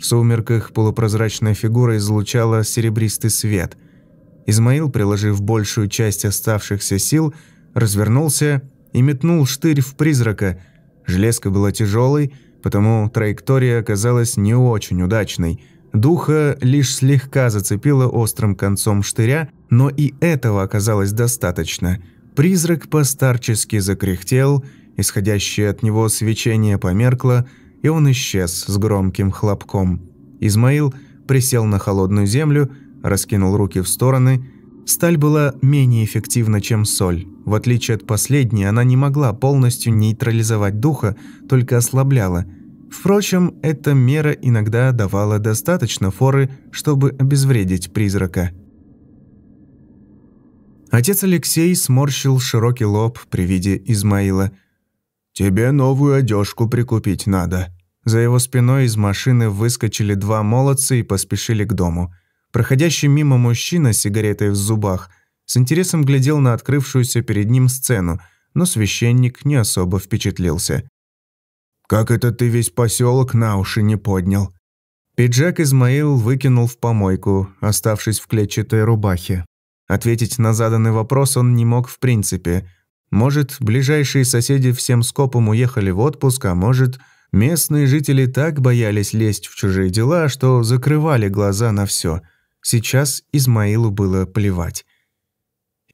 В сумерках полупрозрачная фигура излучала серебристый свет. Измаил, приложив большую часть оставшихся сил, развернулся и метнул штырь в призрака – Железка была тяжелой, потому траектория оказалась не очень удачной. Духа лишь слегка зацепила острым концом штыря, но и этого оказалось достаточно. Призрак постарчески закряхтел, исходящее от него свечение померкло, и он исчез с громким хлопком. Измаил присел на холодную землю, раскинул руки в стороны Сталь была менее эффективна, чем соль. В отличие от последней, она не могла полностью нейтрализовать духа, только ослабляла. Впрочем, эта мера иногда давала достаточно форы, чтобы обезвредить призрака. Отец Алексей сморщил широкий лоб при виде Измаила. «Тебе новую одежку прикупить надо». За его спиной из машины выскочили два молодца и поспешили к дому – Проходящий мимо мужчина с сигаретой в зубах с интересом глядел на открывшуюся перед ним сцену, но священник не особо впечатлился. «Как это ты весь поселок на уши не поднял?» Пиджак Измаил выкинул в помойку, оставшись в клетчатой рубахе. Ответить на заданный вопрос он не мог в принципе. Может, ближайшие соседи всем скопом уехали в отпуск, а может, местные жители так боялись лезть в чужие дела, что закрывали глаза на все – Сейчас Измаилу было плевать.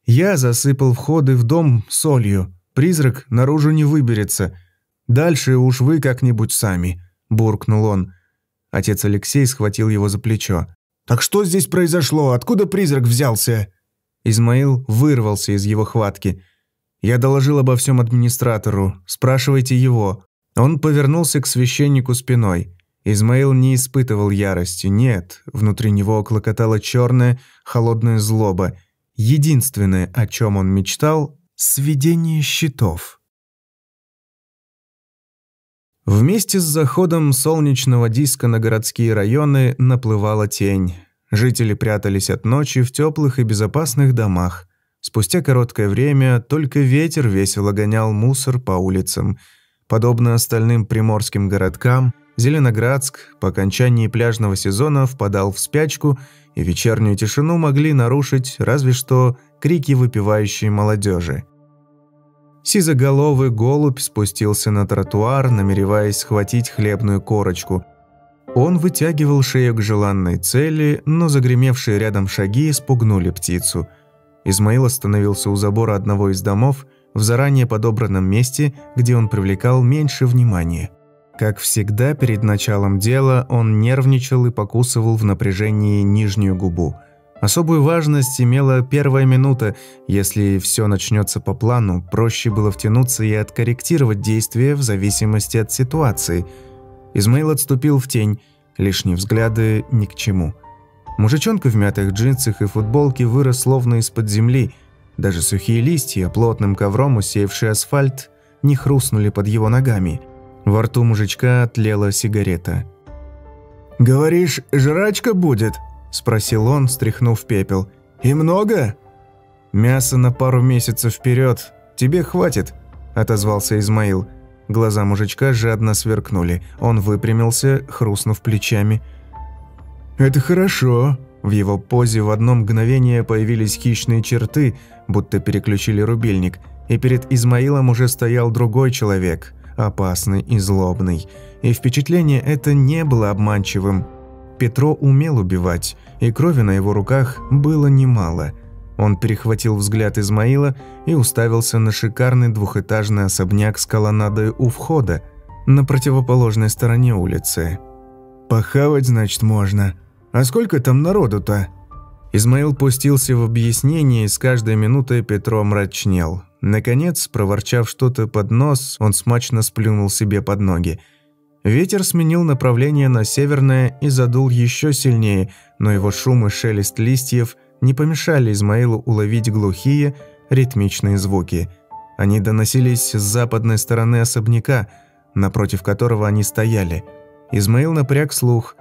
Я засыпал входы в дом солью. Призрак наружу не выберется. Дальше уж вы как-нибудь сами», – буркнул он. Отец Алексей схватил его за плечо. «Так что здесь произошло? Откуда призрак взялся?» Измаил вырвался из его хватки. «Я доложил обо всем администратору. Спрашивайте его». Он повернулся к священнику спиной. Измаил не испытывал ярости, нет, внутри него клокотала черная, холодная злоба. Единственное, о чем он мечтал – сведение счетов. Вместе с заходом солнечного диска на городские районы наплывала тень. Жители прятались от ночи в теплых и безопасных домах. Спустя короткое время только ветер весело гонял мусор по улицам. Подобно остальным приморским городкам – Зеленоградск по окончании пляжного сезона впадал в спячку, и вечернюю тишину могли нарушить разве что крики выпивающей молодежи. Сизоголовый голубь спустился на тротуар, намереваясь схватить хлебную корочку. Он вытягивал шею к желанной цели, но загремевшие рядом шаги испугнули птицу. Измаил остановился у забора одного из домов в заранее подобранном месте, где он привлекал меньше внимания – как всегда, перед началом дела он нервничал и покусывал в напряжении нижнюю губу. Особую важность имела первая минута. Если все начнется по плану, проще было втянуться и откорректировать действия в зависимости от ситуации. Измаил отступил в тень, лишние взгляды ни к чему. Мужичонка в мятых джинсах и футболке вырос словно из-под земли. Даже сухие листья, плотным ковром усеявший асфальт, не хрустнули под его ногами – во рту мужичка тлела сигарета. «Говоришь, жрачка будет?» – спросил он, стряхнув пепел. «И много?» «Мясо на пару месяцев вперед. Тебе хватит», – отозвался Измаил. Глаза мужичка жадно сверкнули. Он выпрямился, хрустнув плечами. «Это хорошо». В его позе в одно мгновение появились хищные черты, будто переключили рубильник, и перед Измаилом уже стоял другой человек, опасный и злобный. И впечатление это не было обманчивым. Петро умел убивать, и крови на его руках было немало. Он перехватил взгляд Измаила и уставился на шикарный двухэтажный особняк с колоннадой у входа. на противоположной стороне улицы. «Похавать, значит, можно. А сколько там народу-то?» Измаил пустился в объяснение, и с каждой минутой Петро мрачнел. Наконец, проворчав что-то под нос, он смачно сплюнул себе под ноги. Ветер сменил направление на северное и задул еще сильнее, но его шум и шелест листьев не помешали Измаилу уловить глухие, ритмичные звуки. Они доносились с западной стороны особняка, напротив которого они стояли. Измаил напряг слух.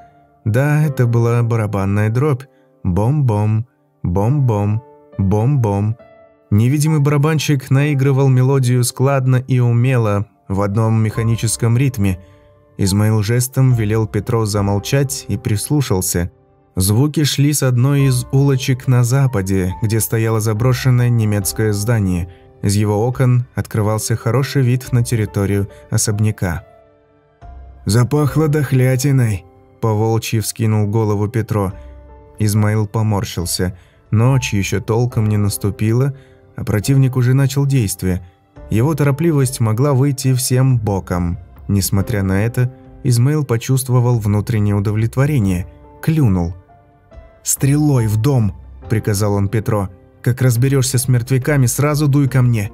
Да, это была барабанная дробь. Бом-бом, бом-бом, бом-бом. Невидимый барабанщик наигрывал мелодию складно и умело, в одном механическом ритме. Измаил жестом велел Петро замолчать и прислушался. Звуки шли с одной из улочек на западе, где стояло заброшенное немецкое здание. Из его окон открывался хороший вид на территорию особняка. «Запахло дохлятиной», – поволчьи вскинул голову Петро. Измаил поморщился. Ночь еще толком не наступила – а противник уже начал действие. Его торопливость могла выйти всем боком. Несмотря на это, Измаил почувствовал внутреннее удовлетворение. Клюнул. «Стрелой в дом!» – приказал он Петро. «Как разберешься с мертвяками, сразу дуй ко мне!»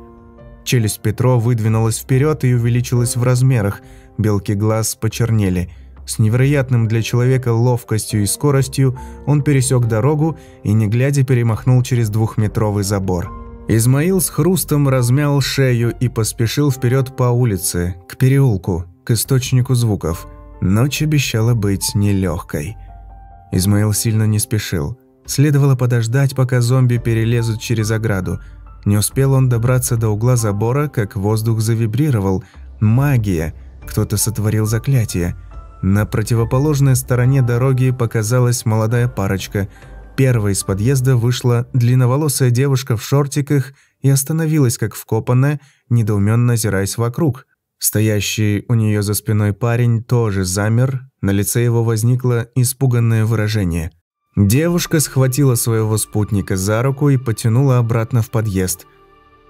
Челюсть Петро выдвинулась вперед и увеличилась в размерах. Белки глаз почернели. С невероятным для человека ловкостью и скоростью он пересек дорогу и, не глядя, перемахнул через двухметровый забор. Измаил с хрустом размял шею и поспешил вперед по улице, к переулку, к источнику звуков. Ночь обещала быть нелегкой. Измаил сильно не спешил. Следовало подождать, пока зомби перелезут через ограду. Не успел он добраться до угла забора, как воздух завибрировал. Магия! Кто-то сотворил заклятие. На противоположной стороне дороги показалась молодая парочка – Первой из подъезда вышла длинноволосая девушка в шортиках и остановилась как вкопанная, недоуменно озираясь вокруг. Стоящий у нее за спиной парень тоже замер, на лице его возникло испуганное выражение. Девушка схватила своего спутника за руку и потянула обратно в подъезд.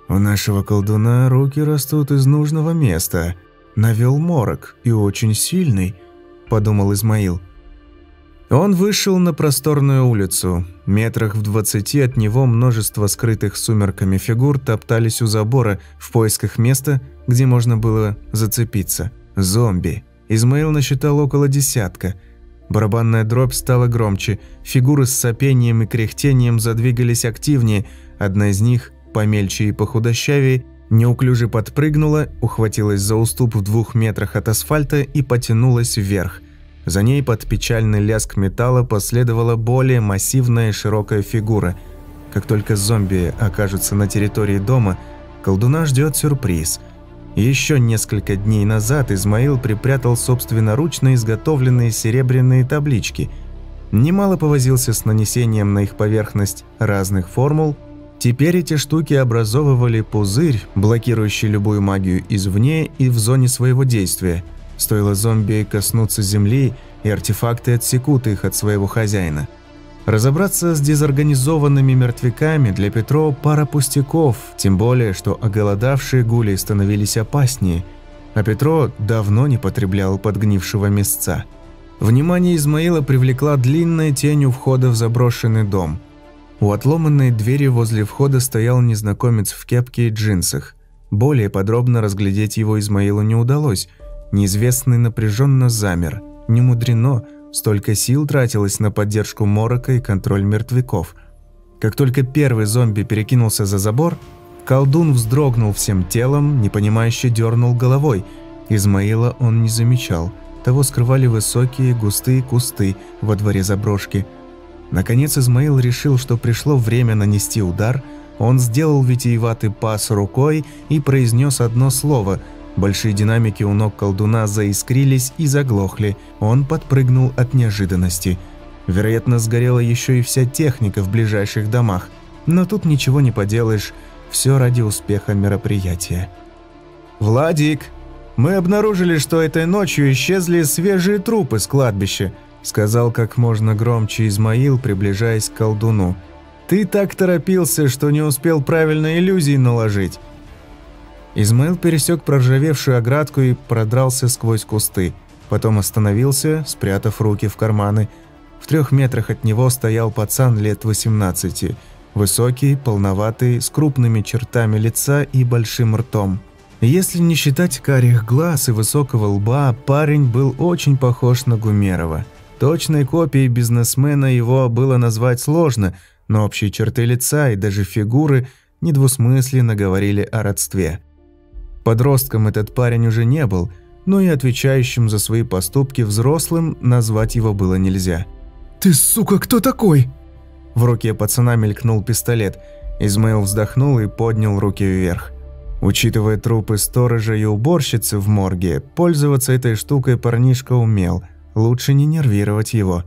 «У нашего колдуна руки растут из нужного места. Навел морок и очень сильный», – подумал Измаил. Он вышел на просторную улицу. Метрах в двадцати от него множество скрытых сумерками фигур топтались у забора в поисках места, где можно было зацепиться. Зомби. Измаил насчитал около десятка. Барабанная дробь стала громче, фигуры с сопением и кряхтением задвигались активнее, одна из них, помельче и похудощавее, неуклюже подпрыгнула, ухватилась за уступ в двух метрах от асфальта и потянулась вверх – за ней под печальный лязг металла последовала более массивная широкая фигура. Как только зомби окажутся на территории дома, колдуна ждет сюрприз. Еще несколько дней назад Измаил припрятал собственноручно изготовленные серебряные таблички. Немало повозился с нанесением на их поверхность разных формул. Теперь эти штуки образовывали пузырь, блокирующий любую магию извне и в зоне своего действия – Стоило зомби коснуться земли, и артефакты отсекут их от своего хозяина. Разобраться с дезорганизованными мертвяками для Петро пара пустяков, тем более, что оголодавшие гули становились опаснее, а Петро давно не потреблял подгнившего мясца. Внимание Измаила привлекла длинная тень у входа в заброшенный дом. У отломанной двери возле входа стоял незнакомец в кепке и джинсах. Более подробно разглядеть его Измаилу не удалось – Неизвестный напряженно замер. Не мудрено, столько сил тратилось на поддержку морока и контроль мертвяков. Как только первый зомби перекинулся за забор, колдун вздрогнул всем телом, непонимающе дернул головой. Измаила он не замечал. Того скрывали высокие густые кусты во дворе заброшки. Наконец Измаил решил, что пришло время нанести удар. Он сделал витиеватый пас рукой и произнес одно слово – Большие динамики у ног колдуна заискрились и заглохли. Он подпрыгнул от неожиданности. Вероятно, сгорела еще и вся техника в ближайших домах. Но тут ничего не поделаешь. Все ради успеха мероприятия. «Владик, мы обнаружили, что этой ночью исчезли свежие трупы с кладбища», сказал как можно громче Измаил, приближаясь к колдуну. «Ты так торопился, что не успел правильно иллюзии наложить». Измаил пересек проржавевшую оградку и продрался сквозь кусты. Потом остановился, спрятав руки в карманы. В трех метрах от него стоял пацан лет 18. Высокий, полноватый, с крупными чертами лица и большим ртом. Если не считать карих глаз и высокого лба, парень был очень похож на Гумерова. Точной копией бизнесмена его было назвать сложно, но общие черты лица и даже фигуры недвусмысленно говорили о родстве. Подростком этот парень уже не был, но и отвечающим за свои поступки взрослым назвать его было нельзя. «Ты, сука, кто такой?» В руке пацана мелькнул пистолет. Измаил вздохнул и поднял руки вверх. Учитывая трупы сторожа и уборщицы в морге, пользоваться этой штукой парнишка умел. Лучше не нервировать его.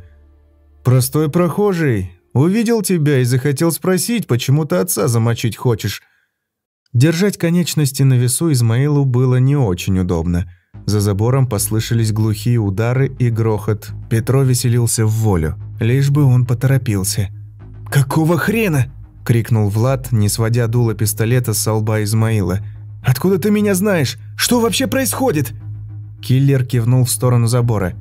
«Простой прохожий. Увидел тебя и захотел спросить, почему ты отца замочить хочешь?» Держать конечности на весу Измаилу было не очень удобно. За забором послышались глухие удары и грохот. Петро веселился в волю. Лишь бы он поторопился. «Какого хрена?» – крикнул Влад, не сводя дуло пистолета с лба Измаила. «Откуда ты меня знаешь? Что вообще происходит?» Киллер кивнул в сторону забора.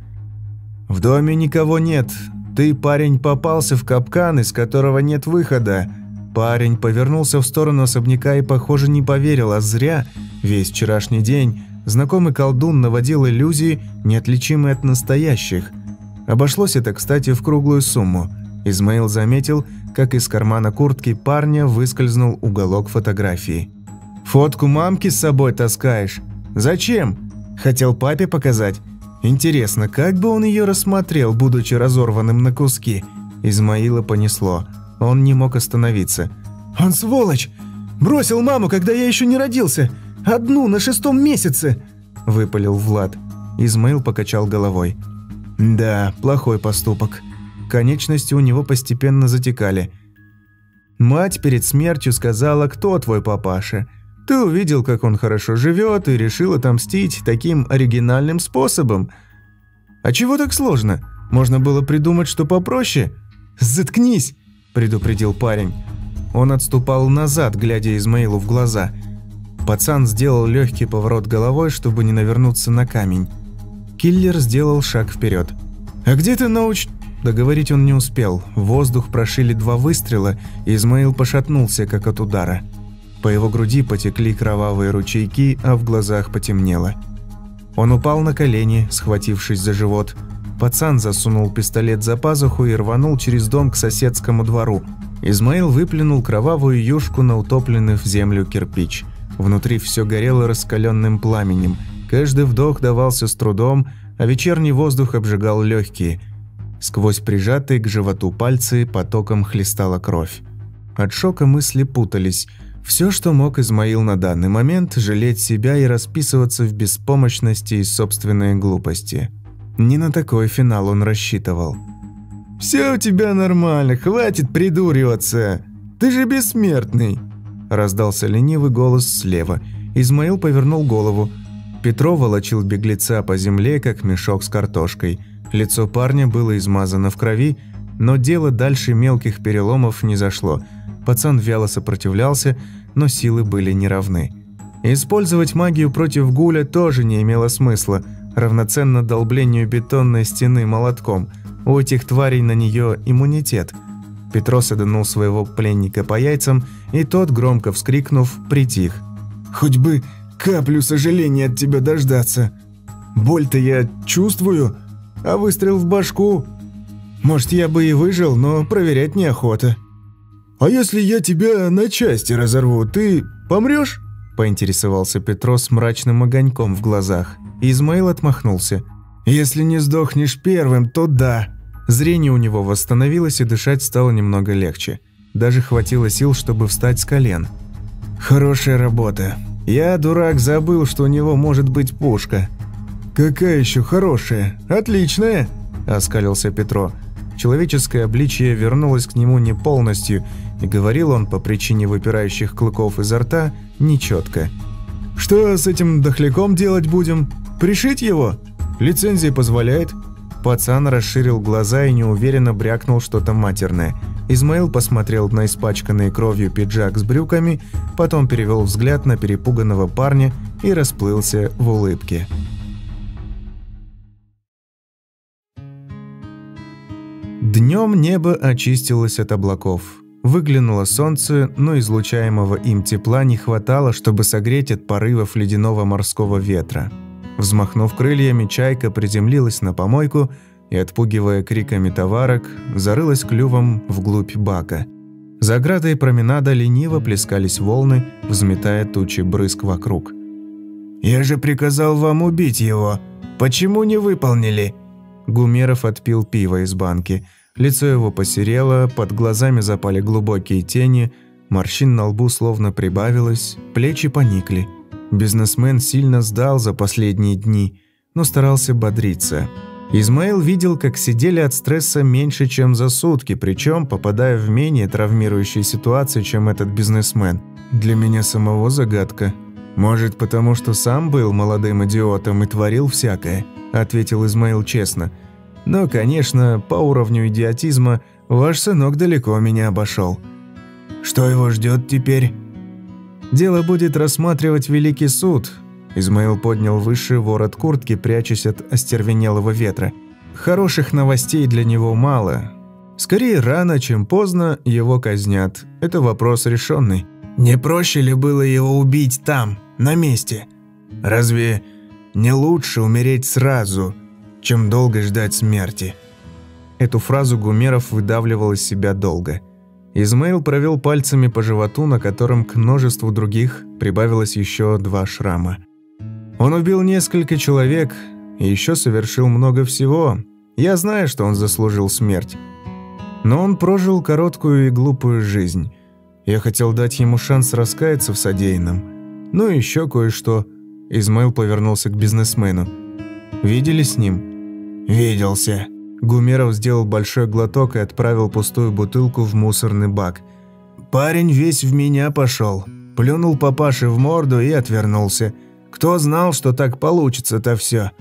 «В доме никого нет. Ты, парень, попался в капкан, из которого нет выхода. Парень повернулся в сторону особняка и, похоже, не поверил, а зря. Весь вчерашний день знакомый колдун наводил иллюзии, неотличимые от настоящих. Обошлось это, кстати, в круглую сумму. Измаил заметил, как из кармана куртки парня выскользнул уголок фотографии. «Фотку мамки с собой таскаешь? Зачем? Хотел папе показать? Интересно, как бы он ее рассмотрел, будучи разорванным на куски?» Измаила понесло – он не мог остановиться. «Он сволочь! Бросил маму, когда я еще не родился! Одну на шестом месяце!» – выпалил Влад. Измаил покачал головой. «Да, плохой поступок. Конечности у него постепенно затекали. Мать перед смертью сказала, кто твой папаша. Ты увидел, как он хорошо живет, и решил отомстить таким оригинальным способом. А чего так сложно? Можно было придумать, что попроще. Заткнись!» Предупредил парень. Он отступал назад, глядя Измаилу в глаза. Пацан сделал легкий поворот головой, чтобы не навернуться на камень. Киллер сделал шаг вперед. «А где ты науч...» Договорить он не успел. Воздух прошили два выстрела, и Измаил пошатнулся, как от удара. По его груди потекли кровавые ручейки, а в глазах потемнело. Он упал на колени, схватившись за живот. Пацан засунул пистолет за пазуху и рванул через дом к соседскому двору. Измаил выплюнул кровавую юшку на утопленный в землю кирпич. Внутри все горело раскаленным пламенем. Каждый вдох давался с трудом, а вечерний воздух обжигал легкие. Сквозь прижатые к животу пальцы потоком хлестала кровь. От шока мысли путались. Все, что мог Измаил на данный момент, жалеть себя и расписываться в беспомощности и собственной глупости. Не на такой финал он рассчитывал. «Все у тебя нормально, хватит придуриваться! Ты же бессмертный!» Раздался ленивый голос слева. Измаил повернул голову. Петро волочил беглеца по земле, как мешок с картошкой. Лицо парня было измазано в крови, но дело дальше мелких переломов не зашло. Пацан вяло сопротивлялся, но силы были неравны. Использовать магию против Гуля тоже не имело смысла – равноценно долблению бетонной стены молотком. У этих тварей на нее иммунитет. Петро саданул своего пленника по яйцам, и тот, громко вскрикнув, притих. «Хоть бы каплю сожаления от тебя дождаться. Боль-то я чувствую, а выстрел в башку... Может, я бы и выжил, но проверять неохота». «А если я тебя на части разорву, ты помрешь?» – поинтересовался Петро с мрачным огоньком в глазах. Измаил отмахнулся. «Если не сдохнешь первым, то да». Зрение у него восстановилось, и дышать стало немного легче. Даже хватило сил, чтобы встать с колен. «Хорошая работа. Я, дурак, забыл, что у него может быть пушка». «Какая еще хорошая? Отличная!» – оскалился Петро. Человеческое обличие вернулось к нему не полностью, говорил он по причине выпирающих клыков изо рта нечетко. «Что с этим дохляком делать будем?» Пришить его? Лицензия позволяет. Пацан расширил глаза и неуверенно брякнул что-то матерное. Измаил посмотрел на испачканный кровью пиджак с брюками, потом перевел взгляд на перепуганного парня и расплылся в улыбке. Днем небо очистилось от облаков. Выглянуло солнце, но излучаемого им тепла не хватало, чтобы согреть от порывов ледяного морского ветра. Взмахнув крыльями, чайка приземлилась на помойку и, отпугивая криками товарок, зарылась клювом вглубь бака. За оградой променада лениво плескались волны, взметая тучи брызг вокруг. «Я же приказал вам убить его. Почему не выполнили?» Гумеров отпил пиво из банки. Лицо его посерело, под глазами запали глубокие тени, морщин на лбу словно прибавилось, плечи поникли. Бизнесмен сильно сдал за последние дни, но старался бодриться. Измаил видел, как сидели от стресса меньше, чем за сутки, причем попадая в менее травмирующие ситуации, чем этот бизнесмен. Для меня самого загадка. Может, потому что сам был молодым идиотом и творил всякое, ответил Измаил честно – но, конечно, по уровню идиотизма ваш сынок далеко меня обошел. Что его ждет теперь? Дело будет рассматривать Великий суд. Измаил поднял выше ворот куртки, прячась от остервенелого ветра. Хороших новостей для него мало. Скорее рано, чем поздно его казнят. Это вопрос решенный. Не проще ли было его убить там, на месте? Разве не лучше умереть сразу – чем долго ждать смерти. Эту фразу Гумеров выдавливал из себя долго. Измаил провел пальцами по животу, на котором к множеству других прибавилось еще два шрама. Он убил несколько человек и еще совершил много всего. Я знаю, что он заслужил смерть. Но он прожил короткую и глупую жизнь. Я хотел дать ему шанс раскаяться в содеянном. Ну и еще кое-что. Измаил повернулся к бизнесмену. «Видели с ним?» «Виделся». Гумеров сделал большой глоток и отправил пустую бутылку в мусорный бак. «Парень весь в меня пошел. Плюнул папаше в морду и отвернулся. Кто знал, что так получится-то все?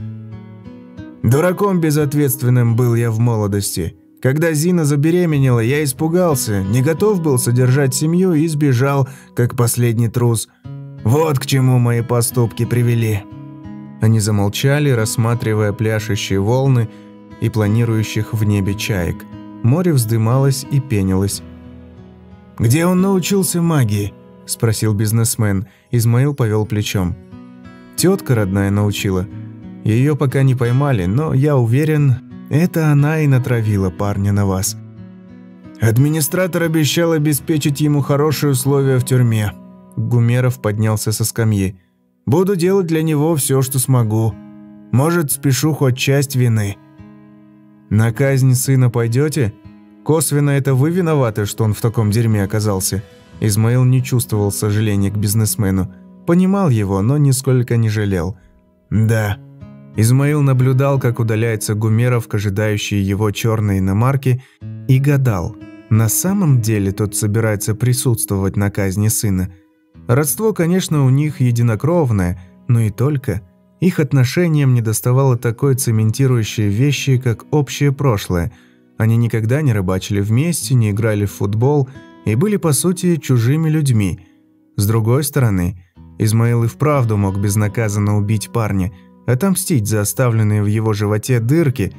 Дураком безответственным был я в молодости. Когда Зина забеременела, я испугался, не готов был содержать семью и сбежал, как последний трус. Вот к чему мои поступки привели». Они замолчали, рассматривая пляшущие волны и планирующих в небе чаек. Море вздымалось и пенилось. «Где он научился магии?» – спросил бизнесмен. Измаил повел плечом. «Тетка родная научила. Ее пока не поймали, но я уверен, это она и натравила парня на вас». Администратор обещал обеспечить ему хорошие условия в тюрьме. Гумеров поднялся со скамьи. Буду делать для него все, что смогу. Может, спешу хоть часть вины». «На казнь сына пойдете? Косвенно это вы виноваты, что он в таком дерьме оказался?» Измаил не чувствовал сожаления к бизнесмену. Понимал его, но нисколько не жалел. «Да». Измаил наблюдал, как удаляется Гумеров к ожидающей его черной иномарке, и гадал, на самом деле тот собирается присутствовать на казни сына – Родство, конечно, у них единокровное, но и только. Их отношениям недоставало такой цементирующей вещи, как общее прошлое. Они никогда не рыбачили вместе, не играли в футбол и были, по сути, чужими людьми. С другой стороны, Измаил и вправду мог безнаказанно убить парня, отомстить за оставленные в его животе дырки,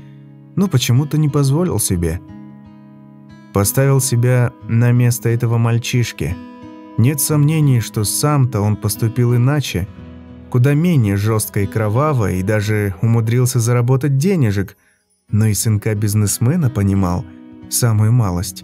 но почему-то не позволил себе. Поставил себя на место этого мальчишки – нет сомнений, что сам-то он поступил иначе, куда менее жестко и кроваво, и даже умудрился заработать денежек, но и сынка бизнесмена понимал самую малость.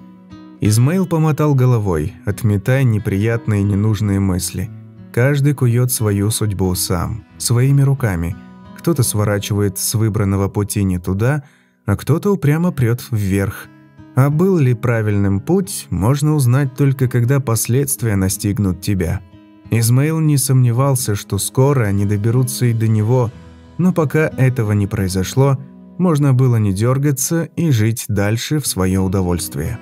Измаил помотал головой, отметая неприятные и ненужные мысли. Каждый кует свою судьбу сам, своими руками. Кто-то сворачивает с выбранного пути не туда, а кто-то упрямо прет вверх – а был ли правильным путь, можно узнать только когда последствия настигнут тебя. Измаил не сомневался, что скоро они доберутся и до него, но пока этого не произошло, можно было не дергаться и жить дальше в свое удовольствие.